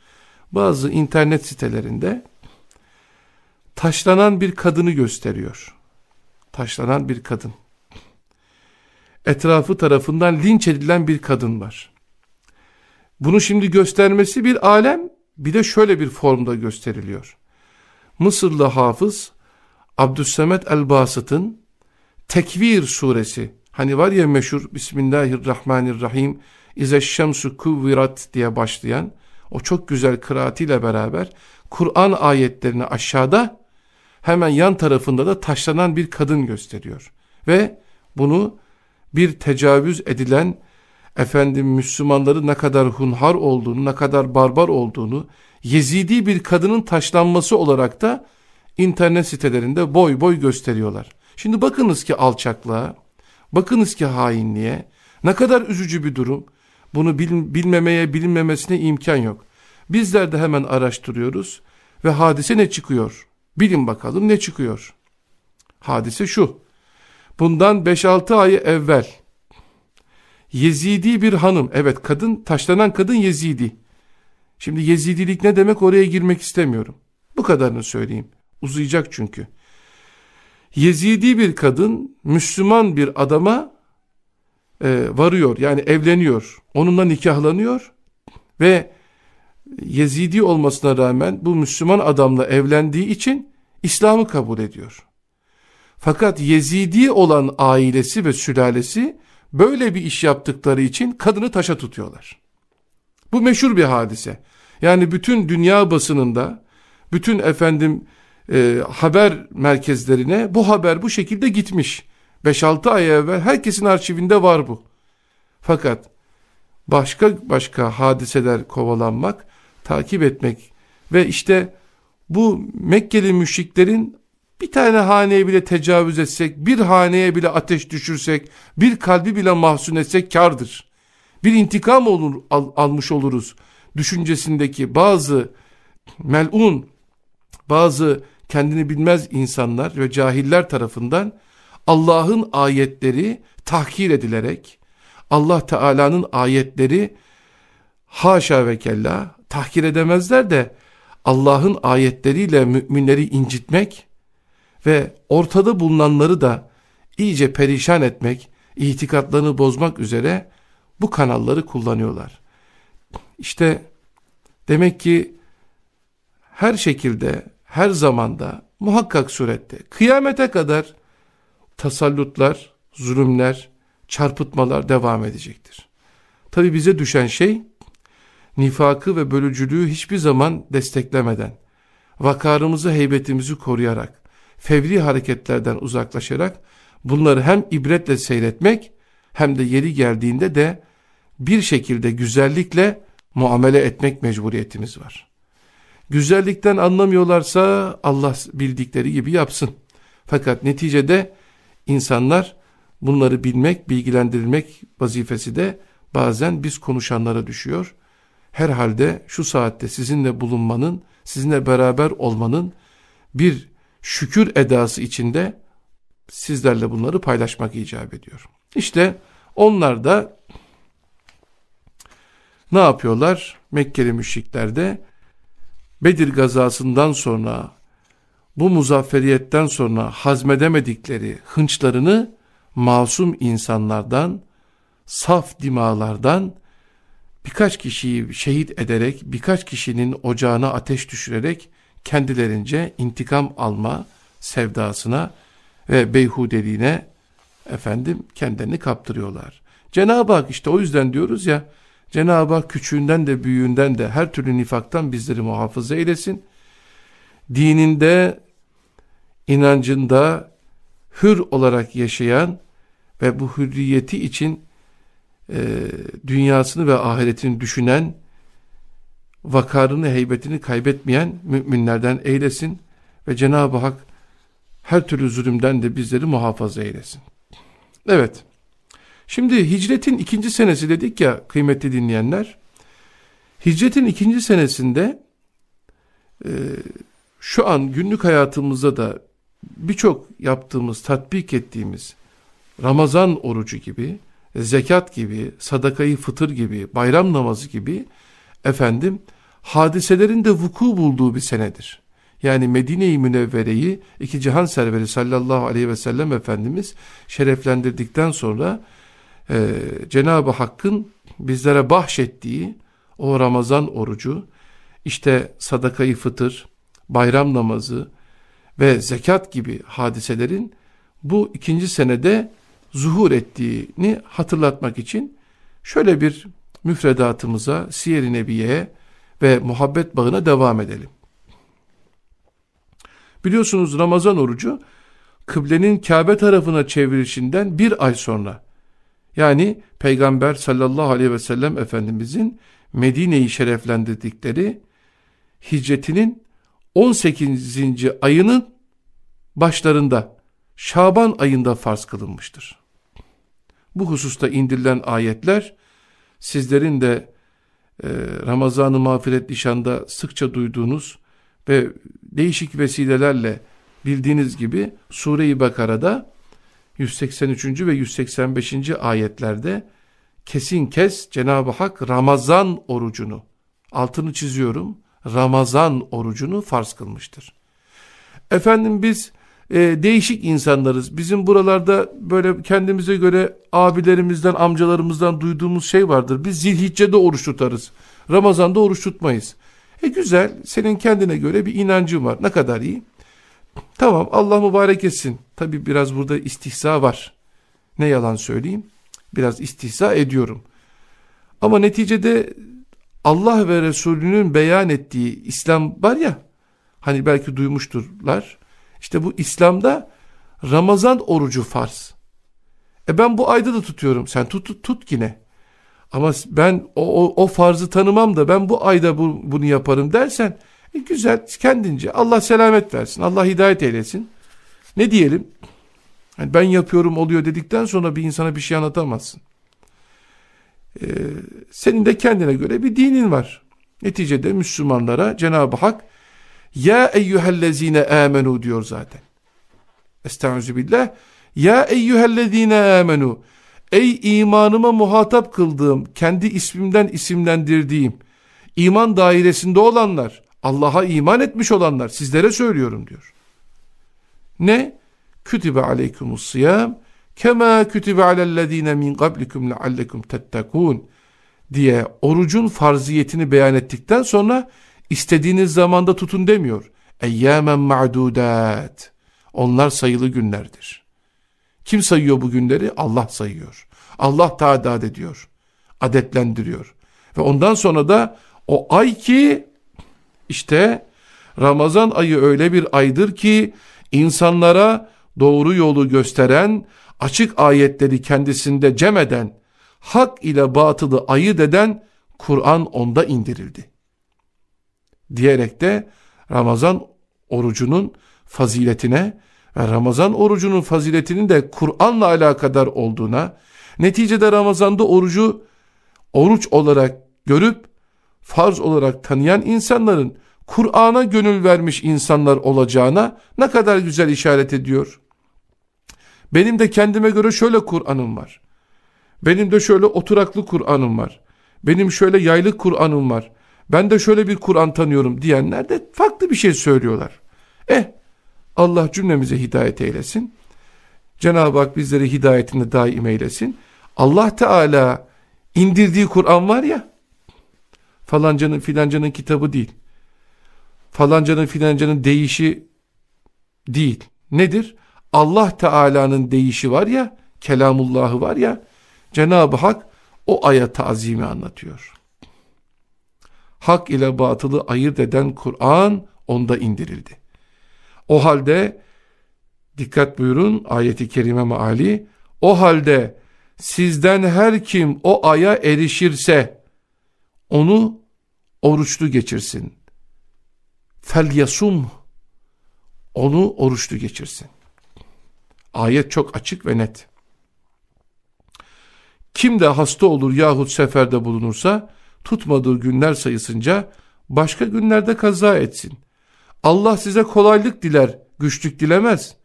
bazı internet sitelerinde taşlanan bir kadını gösteriyor. Taşlanan bir kadın. Etrafı tarafından linç edilen bir kadın var. Bunu şimdi göstermesi bir alem, bir de şöyle bir formda gösteriliyor. Mısırlı hafız Abdüssemet el-Basıt'ın Tekvir suresi, hani var ya meşhur Bismillahirrahmanirrahim, İzeşşemsu kuvvirat diye başlayan, o çok güzel kıraatiyle beraber Kur'an ayetlerini aşağıda hemen yan tarafında da taşlanan bir kadın gösteriyor. Ve bunu bir tecavüz edilen efendim Müslümanları ne kadar hunhar olduğunu, ne kadar barbar olduğunu, Yezidi bir kadının taşlanması olarak da internet sitelerinde boy boy gösteriyorlar. Şimdi bakınız ki alçaklığa, bakınız ki hainliğe, ne kadar üzücü bir durum. Bunu bil, bilmemeye bilinmemesine imkan yok. Bizler de hemen araştırıyoruz ve hadise ne çıkıyor? Bilin bakalım ne çıkıyor? Hadise şu. Bundan 5-6 ay evvel Yezidi bir hanım. Evet kadın taşlanan kadın Yezidi. Şimdi Yezidilik ne demek oraya girmek istemiyorum. Bu kadarını söyleyeyim. Uzayacak çünkü. Yezidi bir kadın Müslüman bir adama e, varıyor yani evleniyor. Onunla nikahlanıyor ve Yezidi olmasına rağmen bu Müslüman adamla evlendiği için İslam'ı kabul ediyor. Fakat Yezidi olan ailesi ve sülalesi böyle bir iş yaptıkları için kadını taşa tutuyorlar. Bu meşhur bir hadise. Yani bütün dünya basınında, bütün efendim e, haber merkezlerine bu haber bu şekilde gitmiş. 5-6 ay evvel herkesin arşivinde var bu. Fakat başka başka hadiseler kovalanmak, takip etmek ve işte bu Mekkeli müşriklerin bir tane haneye bile tecavüz etsek, bir haneye bile ateş düşürsek, bir kalbi bile mahzun etsek kardır. Bir intikam olur, al, almış oluruz düşüncesindeki bazı melun, bazı kendini bilmez insanlar ve cahiller tarafından Allah'ın ayetleri tahkir edilerek, Allah Teala'nın ayetleri haşa ve kella tahkir edemezler de Allah'ın ayetleriyle müminleri incitmek ve ortada bulunanları da iyice perişan etmek, itikatlarını bozmak üzere bu kanalları kullanıyorlar. İşte demek ki her şekilde, her zamanda, muhakkak surette, kıyamete kadar tasallutlar, zulümler, çarpıtmalar devam edecektir. Tabi bize düşen şey, nifakı ve bölücülüğü hiçbir zaman desteklemeden, vakarımızı, heybetimizi koruyarak, fevri hareketlerden uzaklaşarak, bunları hem ibretle seyretmek, hem de yeri geldiğinde de bir şekilde güzellikle muamele etmek mecburiyetimiz var. Güzellikten anlamıyorlarsa Allah bildikleri gibi yapsın. Fakat neticede insanlar bunları bilmek, bilgilendirilmek vazifesi de bazen biz konuşanlara düşüyor. Herhalde şu saatte sizinle bulunmanın, sizinle beraber olmanın bir şükür edası içinde sizlerle bunları paylaşmak icap ediyor. İşte onlar da ne yapıyorlar? Mekkeli müşrikler de Bedir gazasından sonra bu muzafferiyetten sonra hazmedemedikleri hınçlarını masum insanlardan, saf dimalardan birkaç kişiyi şehit ederek, birkaç kişinin ocağına ateş düşürerek kendilerince intikam alma sevdasına ve beyhudeliğine efendim kendilerini kaptırıyorlar. Cenab-ı Hak işte o yüzden diyoruz ya Cenab-ı Hak küçüğünden de büyüğünden de her türlü nifaktan bizleri muhafaza eylesin. Dininde, inancında hür olarak yaşayan ve bu hürriyeti için e, dünyasını ve ahiretini düşünen, vakarını, heybetini kaybetmeyen müminlerden eylesin ve Cenab-ı Hak her türlü zulümden de bizleri muhafaza eylesin. Evet. Şimdi hicretin ikinci senesi dedik ya kıymetli dinleyenler. Hicretin ikinci senesinde e, şu an günlük hayatımızda da birçok yaptığımız, tatbik ettiğimiz Ramazan orucu gibi, zekat gibi, sadakayı fıtır gibi, bayram namazı gibi efendim hadiselerin de vuku bulduğu bir senedir. Yani Medine-i Münevvere'yi iki cihan serveri sallallahu aleyhi ve sellem Efendimiz şereflendirdikten sonra e, Cenab-ı Hakk'ın bizlere bahşettiği o Ramazan orucu, işte sadakayı fıtır, bayram namazı ve zekat gibi hadiselerin bu ikinci senede zuhur ettiğini hatırlatmak için şöyle bir müfredatımıza, Siyer-i Nebiye'ye ve muhabbet bağına devam edelim. Biliyorsunuz Ramazan orucu kıblenin Kabe tarafına çevrilişinden bir ay sonra yani Peygamber sallallahu aleyhi ve sellem Efendimizin Medine'yi şereflendirdikleri hicretinin 18. ayının başlarında Şaban ayında farz kılınmıştır. Bu hususta indirilen ayetler sizlerin de e, Ramazan-ı Mağfiret Nişan'da sıkça duyduğunuz ve değişik vesilelerle bildiğiniz gibi Sure-i Bakara'da 183. ve 185. ayetlerde kesin kes Cenab-ı Hak Ramazan orucunu, altını çiziyorum, Ramazan orucunu farz kılmıştır. Efendim biz e, değişik insanlarız. Bizim buralarda böyle kendimize göre abilerimizden, amcalarımızdan duyduğumuz şey vardır. Biz zilhicce'de oruç tutarız. Ramazan'da oruç tutmayız. E güzel, senin kendine göre bir inancın var. Ne kadar iyi. Tamam, Allah mübarek etsin. Tabi biraz burada istihza var. Ne yalan söyleyeyim. Biraz istihza ediyorum. Ama neticede Allah ve Resulünün beyan ettiği İslam var ya, hani belki duymuşturlar. İşte bu İslam'da Ramazan orucu farz. E ben bu ayda da tutuyorum. Sen tut tut, tut yine. Ama ben o, o, o farzı tanımam da ben bu ayda bu, bunu yaparım dersen e güzel kendince Allah selamet versin. Allah hidayet eylesin. Ne diyelim? Yani ben yapıyorum oluyor dedikten sonra bir insana bir şey anlatamazsın. Ee, senin de kendine göre bir dinin var. Neticede Müslümanlara Cenab-ı Hak ya eyyühellezine amenu diyor zaten. Estaizu billah. Ya eyyühellezine amenu. Ey imanıma muhatap kıldığım, kendi ismimden isimlendirdiğim, iman dairesinde olanlar, Allah'a iman etmiş olanlar, sizlere söylüyorum diyor. Ne? Kütübe aleykumus siyam, kema kütübe alellezine min qablikum leallekum tettekûn diye orucun farziyetini beyan ettikten sonra istediğiniz zamanda tutun demiyor. Eyyâmen ma'dudat. Onlar sayılı günlerdir. Kim sayıyor bu günleri? Allah sayıyor. Allah tadat ediyor. Adetlendiriyor. Ve ondan sonra da o ay ki işte Ramazan ayı öyle bir aydır ki insanlara doğru yolu gösteren, açık ayetleri kendisinde cem eden, hak ile batılı ayırt eden Kur'an onda indirildi. Diyerek de Ramazan orucunun faziletine ve Ramazan orucunun faziletinin de Kur'an'la alakadar olduğuna, neticede Ramazan'da orucu oruç olarak görüp farz olarak tanıyan insanların Kur'an'a gönül vermiş insanlar olacağına ne kadar güzel işaret ediyor. Benim de kendime göre şöyle Kur'an'ım var. Benim de şöyle oturaklı Kur'an'ım var. Benim şöyle yaylı Kur'an'ım var. Ben de şöyle bir Kur'an tanıyorum diyenler de farklı bir şey söylüyorlar. Eh Allah cümlemize hidayet eylesin. Cenab-ı Hak bizleri hidayetinde daim eylesin. Allah Teala indirdiği Kur'an var ya falancanın filancanın kitabı değil. Falancanın filancanın değişi değil. Nedir? Allah Teala'nın değişi var ya, kelamullahı var ya, Cenab-ı Hak o aya tazimi anlatıyor. Hak ile batılı ayırt eden Kur'an onda indirildi. O halde dikkat buyurun ayeti kerime meali o halde sizden her kim o aya erişirse onu oruçlu geçirsin. Fel yasum onu oruçlu geçirsin. Ayet çok açık ve net. Kim de hasta olur yahut seferde bulunursa tutmadığı günler sayısınca başka günlerde kaza etsin. Allah size kolaylık diler, güçlük dilemez.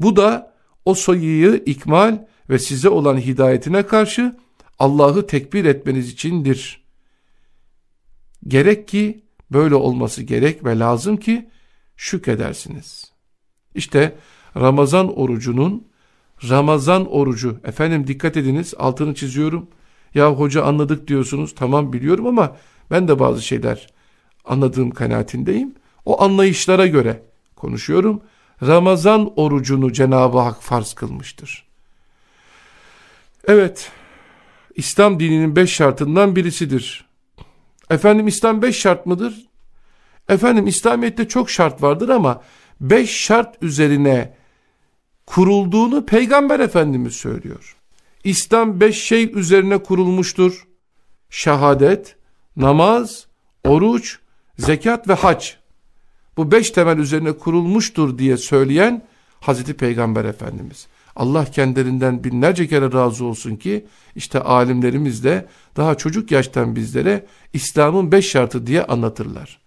Bu da o sayıyı ikmal ve size olan hidayetine karşı Allah'ı tekbir etmeniz içindir. Gerek ki böyle olması gerek ve lazım ki şükredersiniz. İşte Ramazan orucunun Ramazan orucu efendim dikkat ediniz altını çiziyorum. Ya hoca anladık diyorsunuz tamam biliyorum ama ben de bazı şeyler anladığım kanaatindeyim. O anlayışlara göre konuşuyorum. Ramazan orucunu Cenab-ı Hak farz kılmıştır. Evet, İslam dininin beş şartından birisidir. Efendim İslam beş şart mıdır? Efendim İslamiyet'te çok şart vardır ama beş şart üzerine kurulduğunu Peygamber Efendimiz söylüyor. İslam beş şey üzerine kurulmuştur. Şehadet, namaz, oruç, zekat ve hac. Bu beş temel üzerine kurulmuştur diye söyleyen Hazreti Peygamber Efendimiz. Allah kendilerinden binlerce kere razı olsun ki işte alimlerimiz de daha çocuk yaştan bizlere İslam'ın beş şartı diye anlatırlar.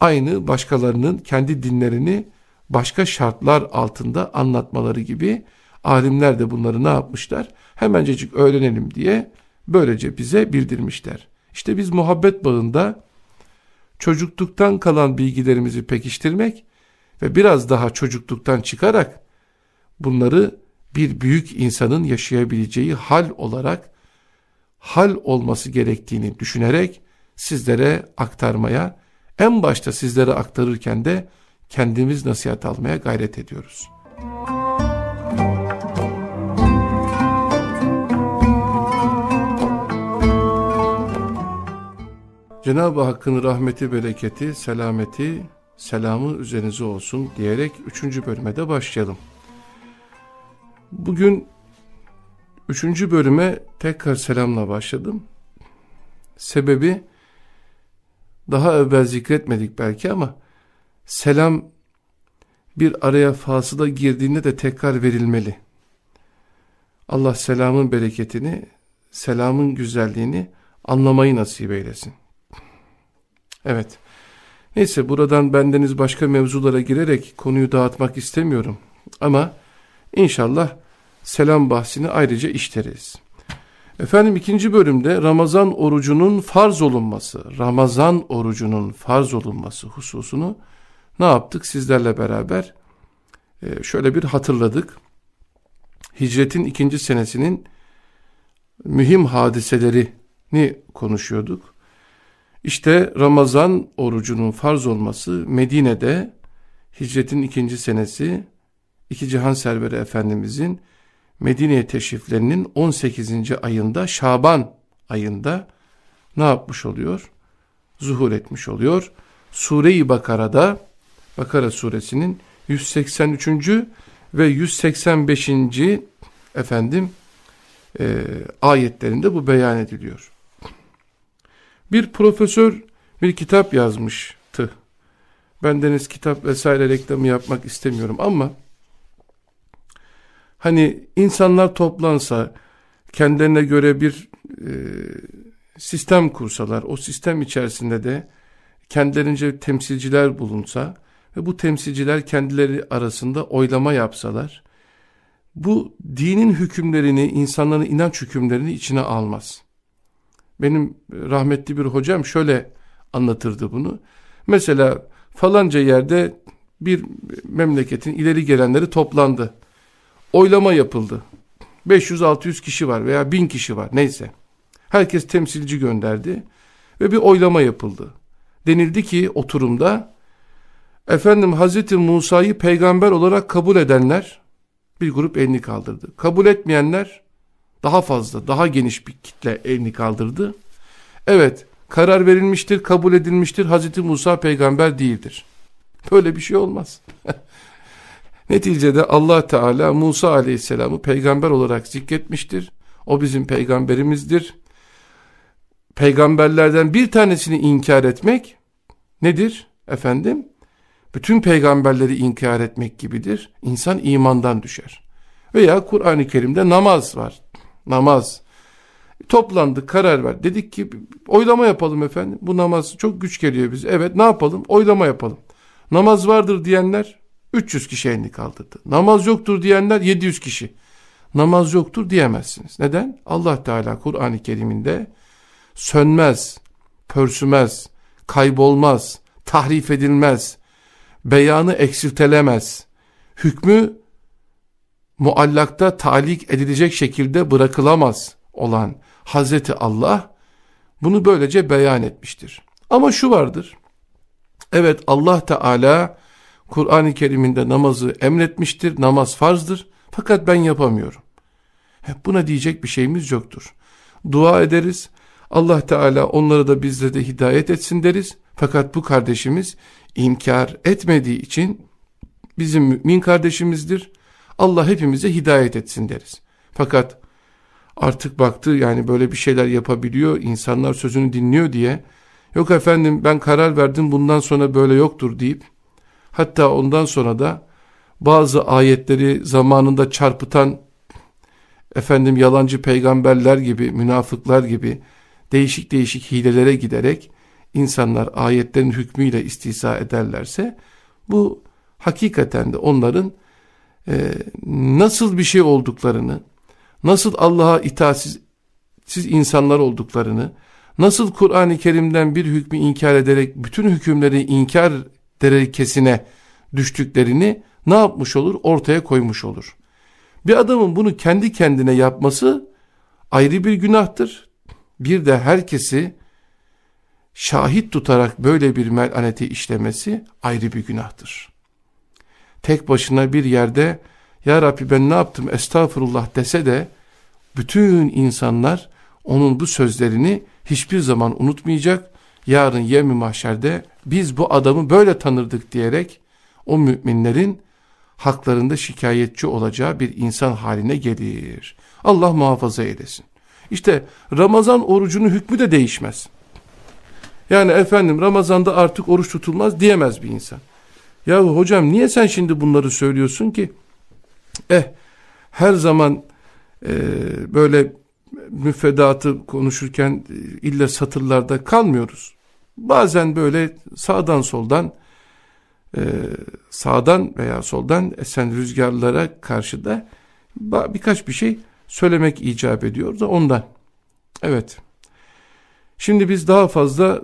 Aynı başkalarının kendi dinlerini başka şartlar altında anlatmaları gibi Alimler de bunları ne yapmışlar? Hemencecik öğrenelim diye böylece bize bildirmişler. İşte biz muhabbet bağında çocukluktan kalan bilgilerimizi pekiştirmek ve biraz daha çocukluktan çıkarak bunları bir büyük insanın yaşayabileceği hal olarak hal olması gerektiğini düşünerek sizlere aktarmaya en başta sizlere aktarırken de kendimiz nasihat almaya gayret ediyoruz. Cenab-ı Hakk'ın rahmeti, bereketi, selameti, selamı üzerinize olsun diyerek üçüncü bölüme de başlayalım. Bugün üçüncü bölüme tekrar selamla başladım. Sebebi daha evvel zikretmedik belki ama selam bir araya fasıda girdiğinde de tekrar verilmeli. Allah selamın bereketini, selamın güzelliğini anlamayı nasip eylesin. Evet. Neyse buradan bendeniz başka mevzulara girerek konuyu dağıtmak istemiyorum. Ama inşallah selam bahsini ayrıca işleriz. Efendim ikinci bölümde Ramazan orucunun farz olunması, Ramazan orucunun farz olunması hususunu ne yaptık sizlerle beraber? Ee, şöyle bir hatırladık. Hicretin ikinci senesinin mühim hadiselerini konuşuyorduk. İşte Ramazan orucunun farz olması Medine'de hicretin ikinci senesi iki cihan serveri Efendimizin Medine'ye teşriflerinin 18. ayında Şaban ayında ne yapmış oluyor? Zuhur etmiş oluyor. Sure-i Bakara'da Bakara suresinin 183. ve 185. efendim e, ayetlerinde bu beyan ediliyor. Bir profesör bir kitap yazmıştı. Bendeniz kitap vesaire reklamı yapmak istemiyorum ama hani insanlar toplansa kendilerine göre bir e, sistem kursalar, o sistem içerisinde de kendilerince temsilciler bulunsa ve bu temsilciler kendileri arasında oylama yapsalar, bu dinin hükümlerini, insanların inanç hükümlerini içine almaz. Benim rahmetli bir hocam şöyle anlatırdı bunu. Mesela falanca yerde bir memleketin ileri gelenleri toplandı. Oylama yapıldı. 500-600 kişi var veya 1000 kişi var neyse. Herkes temsilci gönderdi ve bir oylama yapıldı. Denildi ki oturumda efendim Hazreti Musa'yı peygamber olarak kabul edenler bir grup elini kaldırdı. Kabul etmeyenler daha fazla, daha geniş bir kitle elini kaldırdı. Evet, karar verilmiştir, kabul edilmiştir. Hazreti Musa peygamber değildir. Böyle bir şey olmaz. Neticede Allah Teala Musa aleyhisselamı peygamber olarak zikretmiştir. O bizim peygamberimizdir. Peygamberlerden bir tanesini inkar etmek nedir efendim? Bütün peygamberleri inkar etmek gibidir. İnsan imandan düşer. Veya Kur'an-ı Kerim'de namaz var namaz. Toplandık karar ver. Dedik ki oylama yapalım efendim. Bu namaz çok güç geliyor bize. Evet ne yapalım? Oylama yapalım. Namaz vardır diyenler 300 kişi elini kaldırdı. Namaz yoktur diyenler 700 kişi. Namaz yoktur diyemezsiniz. Neden? Allah Teala Kur'an-ı Kerim'inde sönmez, pörsümez, kaybolmaz, tahrif edilmez, beyanı eksiltelemez, hükmü muallakta talik edilecek şekilde bırakılamaz olan Hazreti Allah bunu böylece beyan etmiştir. Ama şu vardır. Evet Allah Teala Kur'an-ı Kerim'inde namazı emretmiştir. Namaz farzdır. Fakat ben yapamıyorum. Buna diyecek bir şeyimiz yoktur. Dua ederiz. Allah Teala onları da bizlere de hidayet etsin deriz. Fakat bu kardeşimiz inkar etmediği için bizim mümin kardeşimizdir. Allah hepimize hidayet etsin deriz. Fakat artık baktı yani böyle bir şeyler yapabiliyor, insanlar sözünü dinliyor diye yok efendim ben karar verdim bundan sonra böyle yoktur deyip hatta ondan sonra da bazı ayetleri zamanında çarpıtan efendim yalancı peygamberler gibi, münafıklar gibi değişik değişik hilelere giderek insanlar ayetlerin hükmüyle istihza ederlerse bu hakikaten de onların e, nasıl bir şey olduklarını, nasıl Allah'a itaatsiz insanlar olduklarını, nasıl Kur'an-ı Kerim'den bir hükmü inkar ederek bütün hükümleri inkar derekesine düştüklerini ne yapmış olur? Ortaya koymuş olur. Bir adamın bunu kendi kendine yapması ayrı bir günahtır. Bir de herkesi şahit tutarak böyle bir melaneti işlemesi ayrı bir günahtır. Tek başına bir yerde ya Rabbi ben ne yaptım estağfurullah dese de bütün insanlar onun bu sözlerini hiçbir zaman unutmayacak. Yarın yevmi mahşerde biz bu adamı böyle tanırdık diyerek o müminlerin haklarında şikayetçi olacağı bir insan haline gelir. Allah muhafaza eylesin. İşte Ramazan orucunun hükmü de değişmez. Yani efendim Ramazan'da artık oruç tutulmaz diyemez bir insan. Yahu hocam niye sen şimdi bunları söylüyorsun ki? Eh her zaman e, böyle müfredatı konuşurken e, illa satırlarda kalmıyoruz. Bazen böyle sağdan soldan e, sağdan veya soldan esen rüzgarlara karşı da birkaç bir şey söylemek icap ediyor da ondan. Evet. Şimdi biz daha fazla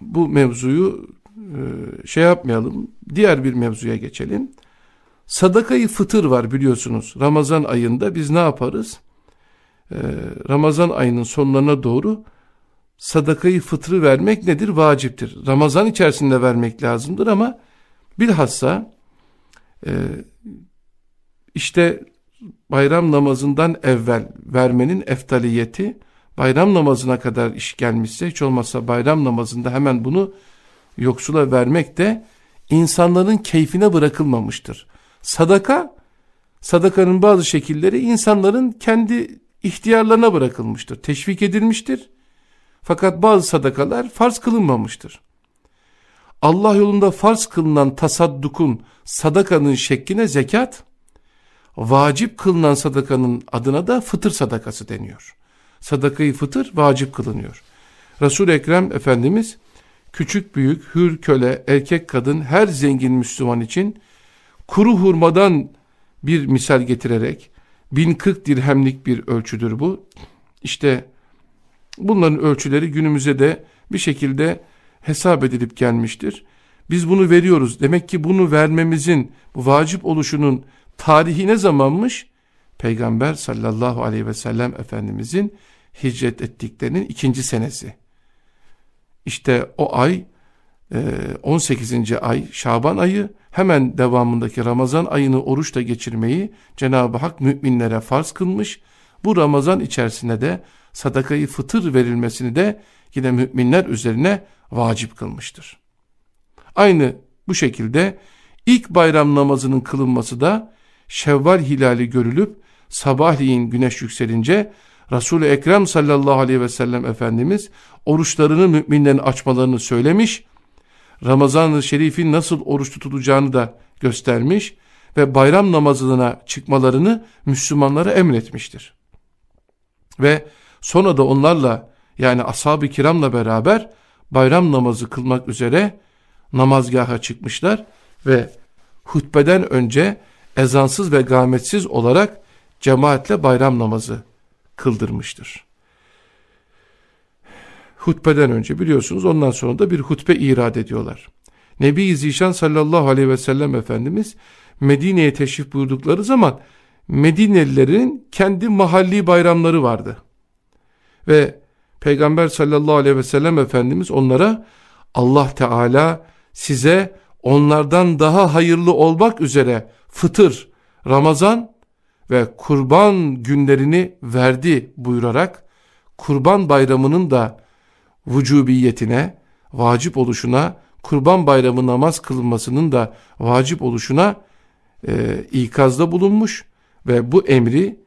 bu mevzuyu e, şey yapmayalım. Diğer bir mevzuya geçelim. Sadakayı fıtır var biliyorsunuz. Ramazan ayında biz ne yaparız? Ee, Ramazan ayının sonlarına doğru sadakayı fıtrı vermek nedir? Vaciptir. Ramazan içerisinde vermek lazımdır ama bilhassa e, işte bayram namazından evvel vermenin eftaliyeti bayram namazına kadar iş gelmişse hiç olmazsa bayram namazında hemen bunu yoksula vermek de insanların keyfine bırakılmamıştır. Sadaka, sadakanın bazı şekilleri insanların kendi ihtiyarlarına bırakılmıştır, teşvik edilmiştir. Fakat bazı sadakalar farz kılınmamıştır. Allah yolunda farz kılınan tasaddukun, sadakanın şekline zekat, vacip kılınan sadakanın adına da fıtır sadakası deniyor. Sadakayı fıtır vacip kılınıyor. Resul-i Ekrem Efendimiz küçük büyük, hür köle, erkek kadın her zengin Müslüman için kuru hurmadan bir misal getirerek 1040 dirhemlik bir ölçüdür bu. İşte bunların ölçüleri günümüze de bir şekilde hesap edilip gelmiştir. Biz bunu veriyoruz. Demek ki bunu vermemizin, bu vacip oluşunun tarihi ne zamanmış? Peygamber sallallahu aleyhi ve sellem Efendimizin hicret ettiklerinin ikinci senesi. İşte o ay 18. E, ay Şaban ayı hemen devamındaki Ramazan ayını oruçla geçirmeyi Cenab-ı Hak müminlere farz kılmış. Bu Ramazan içerisinde de sadakayı fıtır verilmesini de yine müminler üzerine vacip kılmıştır. Aynı bu şekilde ilk bayram namazının kılınması da Şevval hilali görülüp sabahleyin güneş yükselince Resul-i Ekrem sallallahu aleyhi ve sellem Efendimiz oruçlarını müminlerin açmalarını söylemiş Ramazan-ı Şerif'in nasıl oruç tutulacağını da göstermiş ve bayram namazına çıkmalarını Müslümanlara emretmiştir. Ve sonra da onlarla yani ashab-ı kiramla beraber bayram namazı kılmak üzere namazgaha çıkmışlar ve hutbeden önce ezansız ve gametsiz olarak cemaatle bayram namazı kıldırmıştır hutbeden önce biliyorsunuz ondan sonra da bir hutbe irad ediyorlar. Nebi Zişan sallallahu aleyhi ve sellem Efendimiz Medine'ye teşrif buyurdukları zaman Medinelilerin kendi mahalli bayramları vardı. Ve Peygamber sallallahu aleyhi ve sellem Efendimiz onlara Allah Teala size onlardan daha hayırlı olmak üzere fıtır, Ramazan ve kurban günlerini verdi buyurarak kurban bayramının da vücubiyetine, vacip oluşuna, kurban bayramı namaz kılınmasının da vacip oluşuna e, ikazda bulunmuş ve bu emri,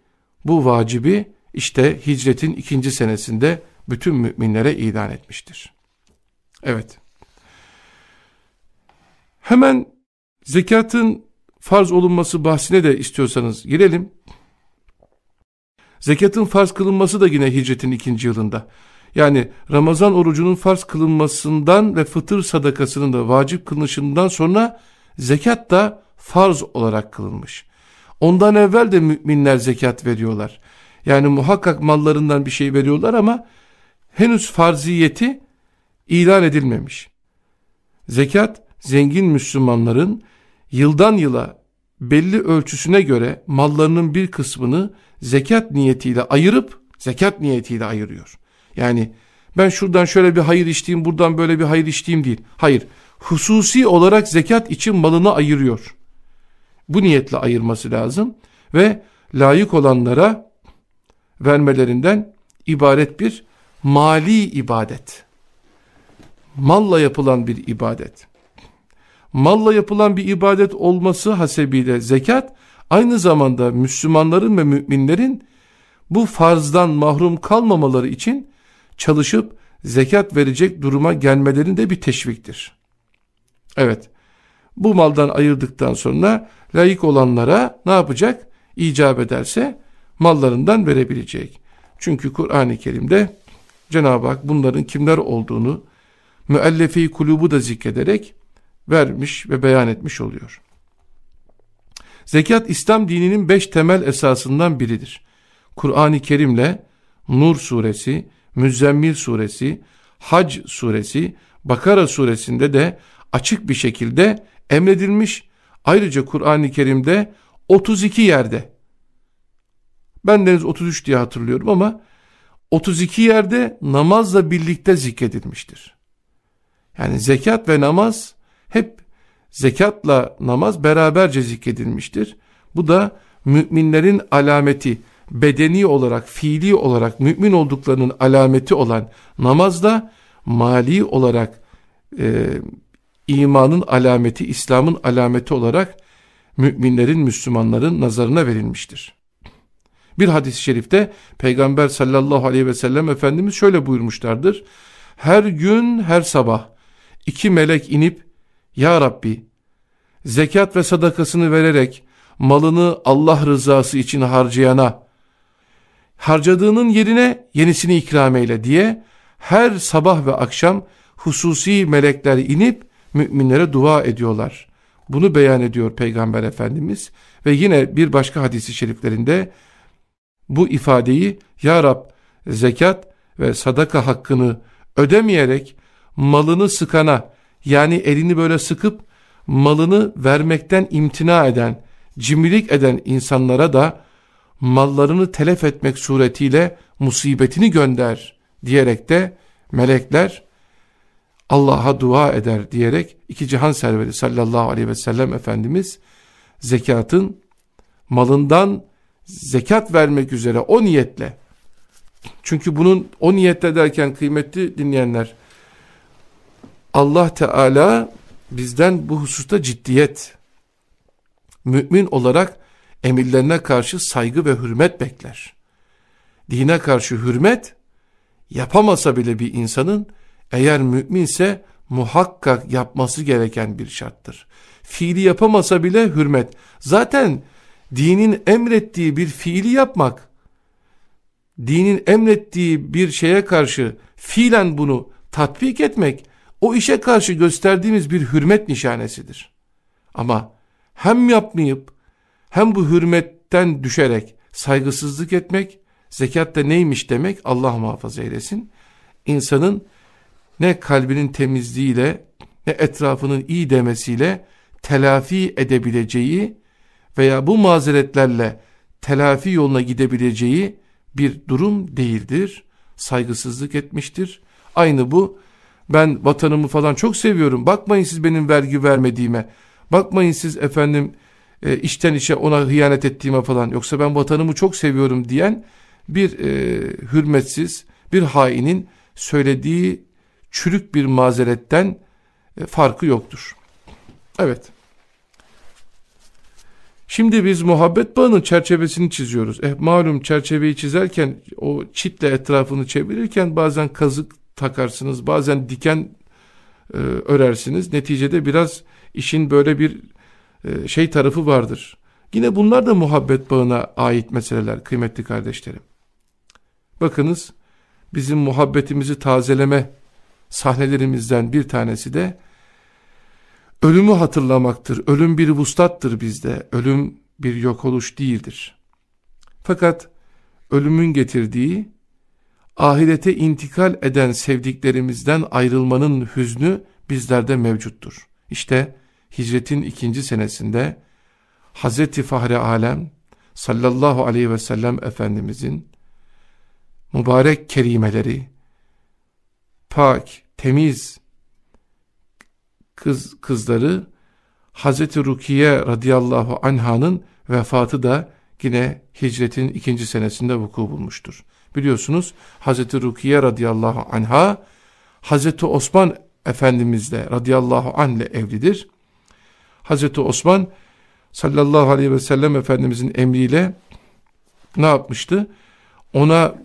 bu vacibi işte hicretin ikinci senesinde bütün müminlere ilan etmiştir. Evet. Hemen zekatın farz olunması bahsine de istiyorsanız girelim. Zekatın farz kılınması da yine hicretin ikinci yılında. Yani Ramazan orucunun farz kılınmasından ve fıtır sadakasının da vacip kılınışından sonra zekat da farz olarak kılınmış. Ondan evvel de müminler zekat veriyorlar. Yani muhakkak mallarından bir şey veriyorlar ama henüz farziyeti ilan edilmemiş. Zekat zengin Müslümanların yıldan yıla belli ölçüsüne göre mallarının bir kısmını zekat niyetiyle ayırıp zekat niyetiyle ayırıyor. Yani ben şuradan şöyle bir hayır işleyeyim buradan böyle bir hayır işleyeyim değil. Hayır hususi olarak zekat için malını ayırıyor. Bu niyetle ayırması lazım ve layık olanlara vermelerinden ibaret bir mali ibadet. Malla yapılan bir ibadet. Malla yapılan bir ibadet olması hasebiyle zekat aynı zamanda Müslümanların ve müminlerin bu farzdan mahrum kalmamaları için çalışıp zekat verecek duruma gelmelerinin de bir teşviktir. Evet, bu maldan ayırdıktan sonra layık olanlara ne yapacak? İcap ederse mallarından verebilecek. Çünkü Kur'an-ı Kerim'de Cenab-ı Hak bunların kimler olduğunu müellefi kulubu da zikrederek vermiş ve beyan etmiş oluyor. Zekat İslam dininin beş temel esasından biridir. Kur'an-ı Kerim'le Nur suresi, Müzzemmil suresi, Hac suresi, Bakara suresinde de açık bir şekilde emredilmiş. Ayrıca Kur'an-ı Kerim'de 32 yerde ben deniz 33 diye hatırlıyorum ama 32 yerde namazla birlikte zikredilmiştir. Yani zekat ve namaz hep zekatla namaz beraberce zikredilmiştir. Bu da müminlerin alameti bedeni olarak, fiili olarak mümin olduklarının alameti olan namazda mali olarak e, imanın alameti, İslam'ın alameti olarak müminlerin, Müslümanların nazarına verilmiştir. Bir hadis-i şerifte Peygamber sallallahu aleyhi ve sellem Efendimiz şöyle buyurmuşlardır. Her gün her sabah iki melek inip Ya Rabbi zekat ve sadakasını vererek malını Allah rızası için harcayana harcadığının yerine yenisini ikram eyle diye her sabah ve akşam hususi melekler inip müminlere dua ediyorlar. Bunu beyan ediyor Peygamber Efendimiz ve yine bir başka hadisi şeriflerinde bu ifadeyi Ya Rab zekat ve sadaka hakkını ödemeyerek malını sıkana yani elini böyle sıkıp malını vermekten imtina eden, cimrilik eden insanlara da mallarını telef etmek suretiyle musibetini gönder diyerek de melekler Allah'a dua eder diyerek iki cihan serveri sallallahu aleyhi ve sellem Efendimiz zekatın malından zekat vermek üzere o niyetle çünkü bunun o niyetle derken kıymetli dinleyenler Allah Teala bizden bu hususta ciddiyet mümin olarak emirlerine karşı saygı ve hürmet bekler. Dine karşı hürmet yapamasa bile bir insanın eğer müminse muhakkak yapması gereken bir şarttır. Fiili yapamasa bile hürmet. Zaten dinin emrettiği bir fiili yapmak, dinin emrettiği bir şeye karşı fiilen bunu tatbik etmek, o işe karşı gösterdiğimiz bir hürmet nişanesidir. Ama hem yapmayıp hem bu hürmetten düşerek saygısızlık etmek, zekat da neymiş demek Allah muhafaza eylesin. İnsanın ne kalbinin temizliğiyle ne etrafının iyi demesiyle telafi edebileceği veya bu mazeretlerle telafi yoluna gidebileceği bir durum değildir. Saygısızlık etmiştir. Aynı bu ben vatanımı falan çok seviyorum. Bakmayın siz benim vergi vermediğime. Bakmayın siz efendim e, içten içe ona hıyanet ettiğime falan. Yoksa ben vatanımı çok seviyorum diyen bir e, hürmetsiz, bir hainin söylediği çürük bir mazeretten e, farkı yoktur. Evet. Şimdi biz muhabbet bağının çerçevesini çiziyoruz. Eh malum çerçeveyi çizerken o çitle etrafını çevirirken bazen kazık takarsınız, bazen diken e, örersiniz. Neticede biraz işin böyle bir e, şey tarafı vardır. Yine bunlar da muhabbet bağına ait meseleler kıymetli kardeşlerim. Bakınız bizim muhabbetimizi tazeleme sahnelerimizden bir tanesi de ölümü hatırlamaktır. Ölüm bir vuslattır bizde. Ölüm bir yok oluş değildir. Fakat ölümün getirdiği ahirete intikal eden sevdiklerimizden ayrılmanın hüznü bizlerde mevcuttur. İşte hicretin ikinci senesinde Hazreti Fahri Alem sallallahu aleyhi ve sellem Efendimizin mübarek kerimeleri, pak, temiz kız kızları Hazreti Rukiye radıyallahu anhanın vefatı da yine hicretin ikinci senesinde vuku bulmuştur. Biliyorsunuz Hazreti Rukiye radıyallahu anha Hazreti Osman Efendimizle radıyallahu anh ile evlidir. Hazreti Osman sallallahu aleyhi ve sellem Efendimizin emriyle ne yapmıştı? Ona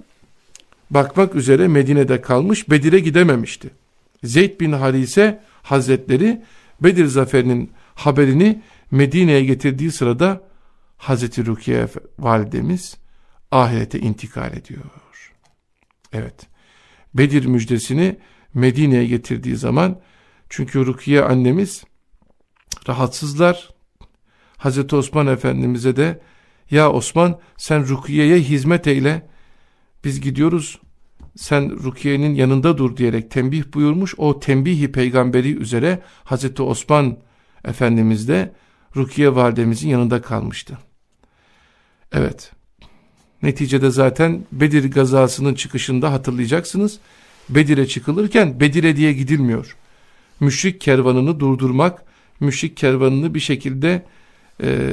bakmak üzere Medine'de kalmış Bedir'e gidememişti. Zeyd bin Harise Hazretleri Bedir zaferinin haberini Medine'ye getirdiği sırada Hazreti Rukiye validemiz ahirete intikal ediyor. Evet. Bedir müjdesini Medine'ye getirdiği zaman çünkü Rukiye annemiz rahatsızlar. Hazreti Osman Efendimiz'e de ya Osman sen Rukiye'ye hizmet eyle biz gidiyoruz sen Rukiye'nin yanında dur diyerek tembih buyurmuş. O tembihi peygamberi üzere Hazreti Osman Efendimiz de Rukiye validemizin yanında kalmıştı. Evet. Neticede zaten Bedir gazasının çıkışında hatırlayacaksınız. Bedir'e çıkılırken Bedir'e diye gidilmiyor. Müşrik kervanını durdurmak, müşrik kervanını bir şekilde e,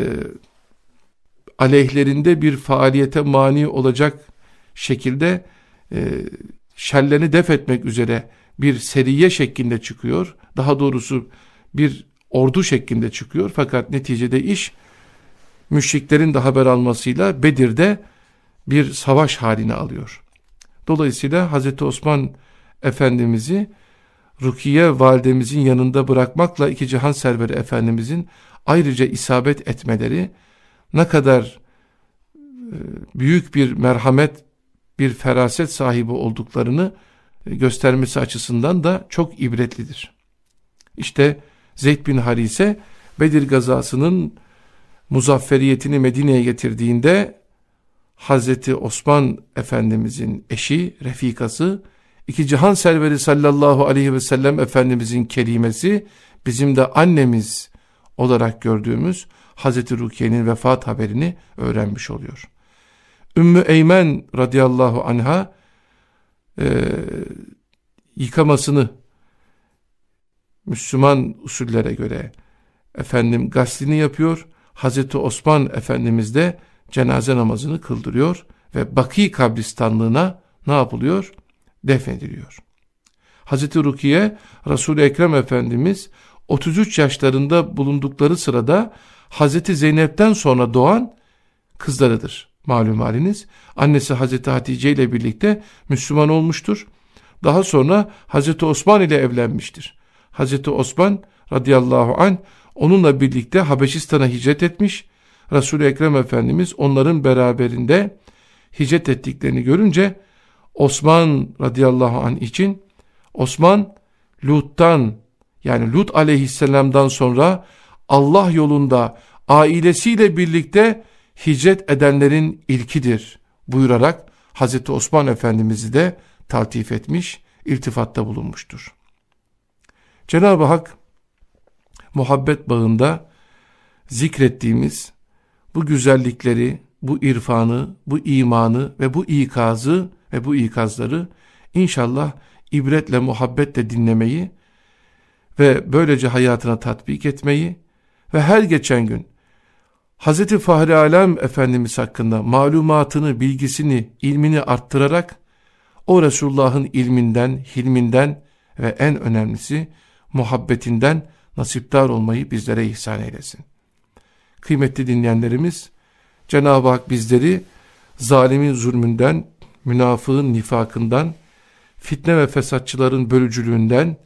aleyhlerinde bir faaliyete mani olacak şekilde e, şerlerini def etmek üzere bir seriye şeklinde çıkıyor. Daha doğrusu bir ordu şeklinde çıkıyor. Fakat neticede iş müşriklerin de haber almasıyla Bedir'de bir savaş haline alıyor. Dolayısıyla Hazreti Osman Efendimiz'i Rukiye validemizin yanında bırakmakla iki cihan serveri Efendimizin ayrıca isabet etmeleri ne kadar e, büyük bir merhamet, bir feraset sahibi olduklarını e, göstermesi açısından da çok ibretlidir. İşte Zeyd bin Harise Bedir gazasının muzafferiyetini Medine'ye getirdiğinde Hazreti Osman Efendimizin eşi, refikası, iki cihan serveri sallallahu aleyhi ve sellem Efendimizin kelimesi, bizim de annemiz olarak gördüğümüz Hazreti Rukiye'nin vefat haberini öğrenmiş oluyor. Ümmü Eymen radıyallahu anha e, yıkamasını Müslüman usullere göre efendim gaslini yapıyor. Hazreti Osman Efendimiz de cenaze namazını kıldırıyor ve Baki kabristanlığına ne yapılıyor? Defnediliyor. Hazreti Rukiye Resul-i Ekrem Efendimiz 33 yaşlarında bulundukları sırada Hazreti Zeynep'ten sonra doğan kızlarıdır. Malum haliniz. Annesi Hazreti Hatice ile birlikte Müslüman olmuştur. Daha sonra Hazreti Osman ile evlenmiştir. Hazreti Osman radıyallahu anh onunla birlikte Habeşistan'a hicret etmiş. Resul-i Ekrem Efendimiz onların beraberinde hicret ettiklerini görünce Osman radıyallahu anh için Osman Lut'tan yani Lut aleyhisselamdan sonra Allah yolunda ailesiyle birlikte hicret edenlerin ilkidir buyurarak Hazreti Osman Efendimiz'i de taltif etmiş, iltifatta bulunmuştur. Cenab-ı Hak muhabbet bağında zikrettiğimiz bu güzellikleri, bu irfanı, bu imanı ve bu ikazı ve bu ikazları inşallah ibretle, muhabbetle dinlemeyi ve böylece hayatına tatbik etmeyi ve her geçen gün Hz. Fahri Alem Efendimiz hakkında malumatını, bilgisini, ilmini arttırarak o Resulullah'ın ilminden, hilminden ve en önemlisi muhabbetinden nasiptar olmayı bizlere ihsan eylesin. Kıymetli dinleyenlerimiz, Cenab-ı Hak bizleri zalimin zulmünden, münafığın nifakından, fitne ve fesatçıların bölücülüğünden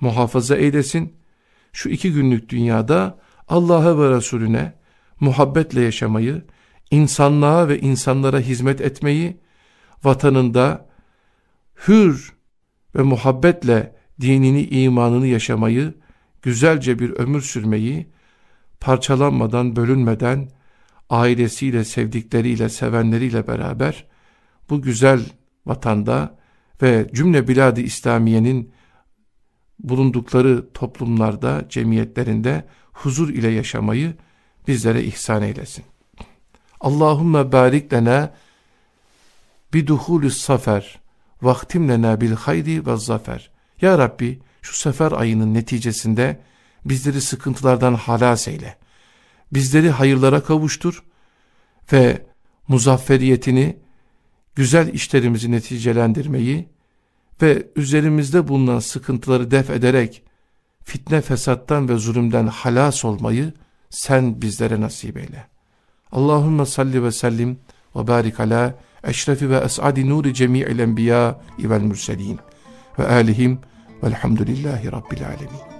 muhafaza eylesin. Şu iki günlük dünyada Allah'a ve Resulüne muhabbetle yaşamayı, insanlığa ve insanlara hizmet etmeyi, vatanında hür ve muhabbetle dinini, imanını yaşamayı, güzelce bir ömür sürmeyi, parçalanmadan, bölünmeden, ailesiyle, sevdikleriyle, sevenleriyle beraber bu güzel vatanda ve cümle bilad-ı İslamiye'nin bulundukları toplumlarda, cemiyetlerinde huzur ile yaşamayı bizlere ihsan eylesin. Allahümme barik lena biduhulü safer vaktim lena bil hayri ve zafer. Ya Rabbi şu sefer ayının neticesinde bizleri sıkıntılardan halas eyle. Bizleri hayırlara kavuştur ve muzafferiyetini, güzel işlerimizi neticelendirmeyi ve üzerimizde bulunan sıkıntıları def ederek fitne fesattan ve zulümden halas olmayı sen bizlere nasip eyle. Allahümme salli ve sellim ve barik ala eşrefi ve es'adi nuri cemi'il enbiya vel mürselin ve alihim velhamdülillahi rabbil alemin.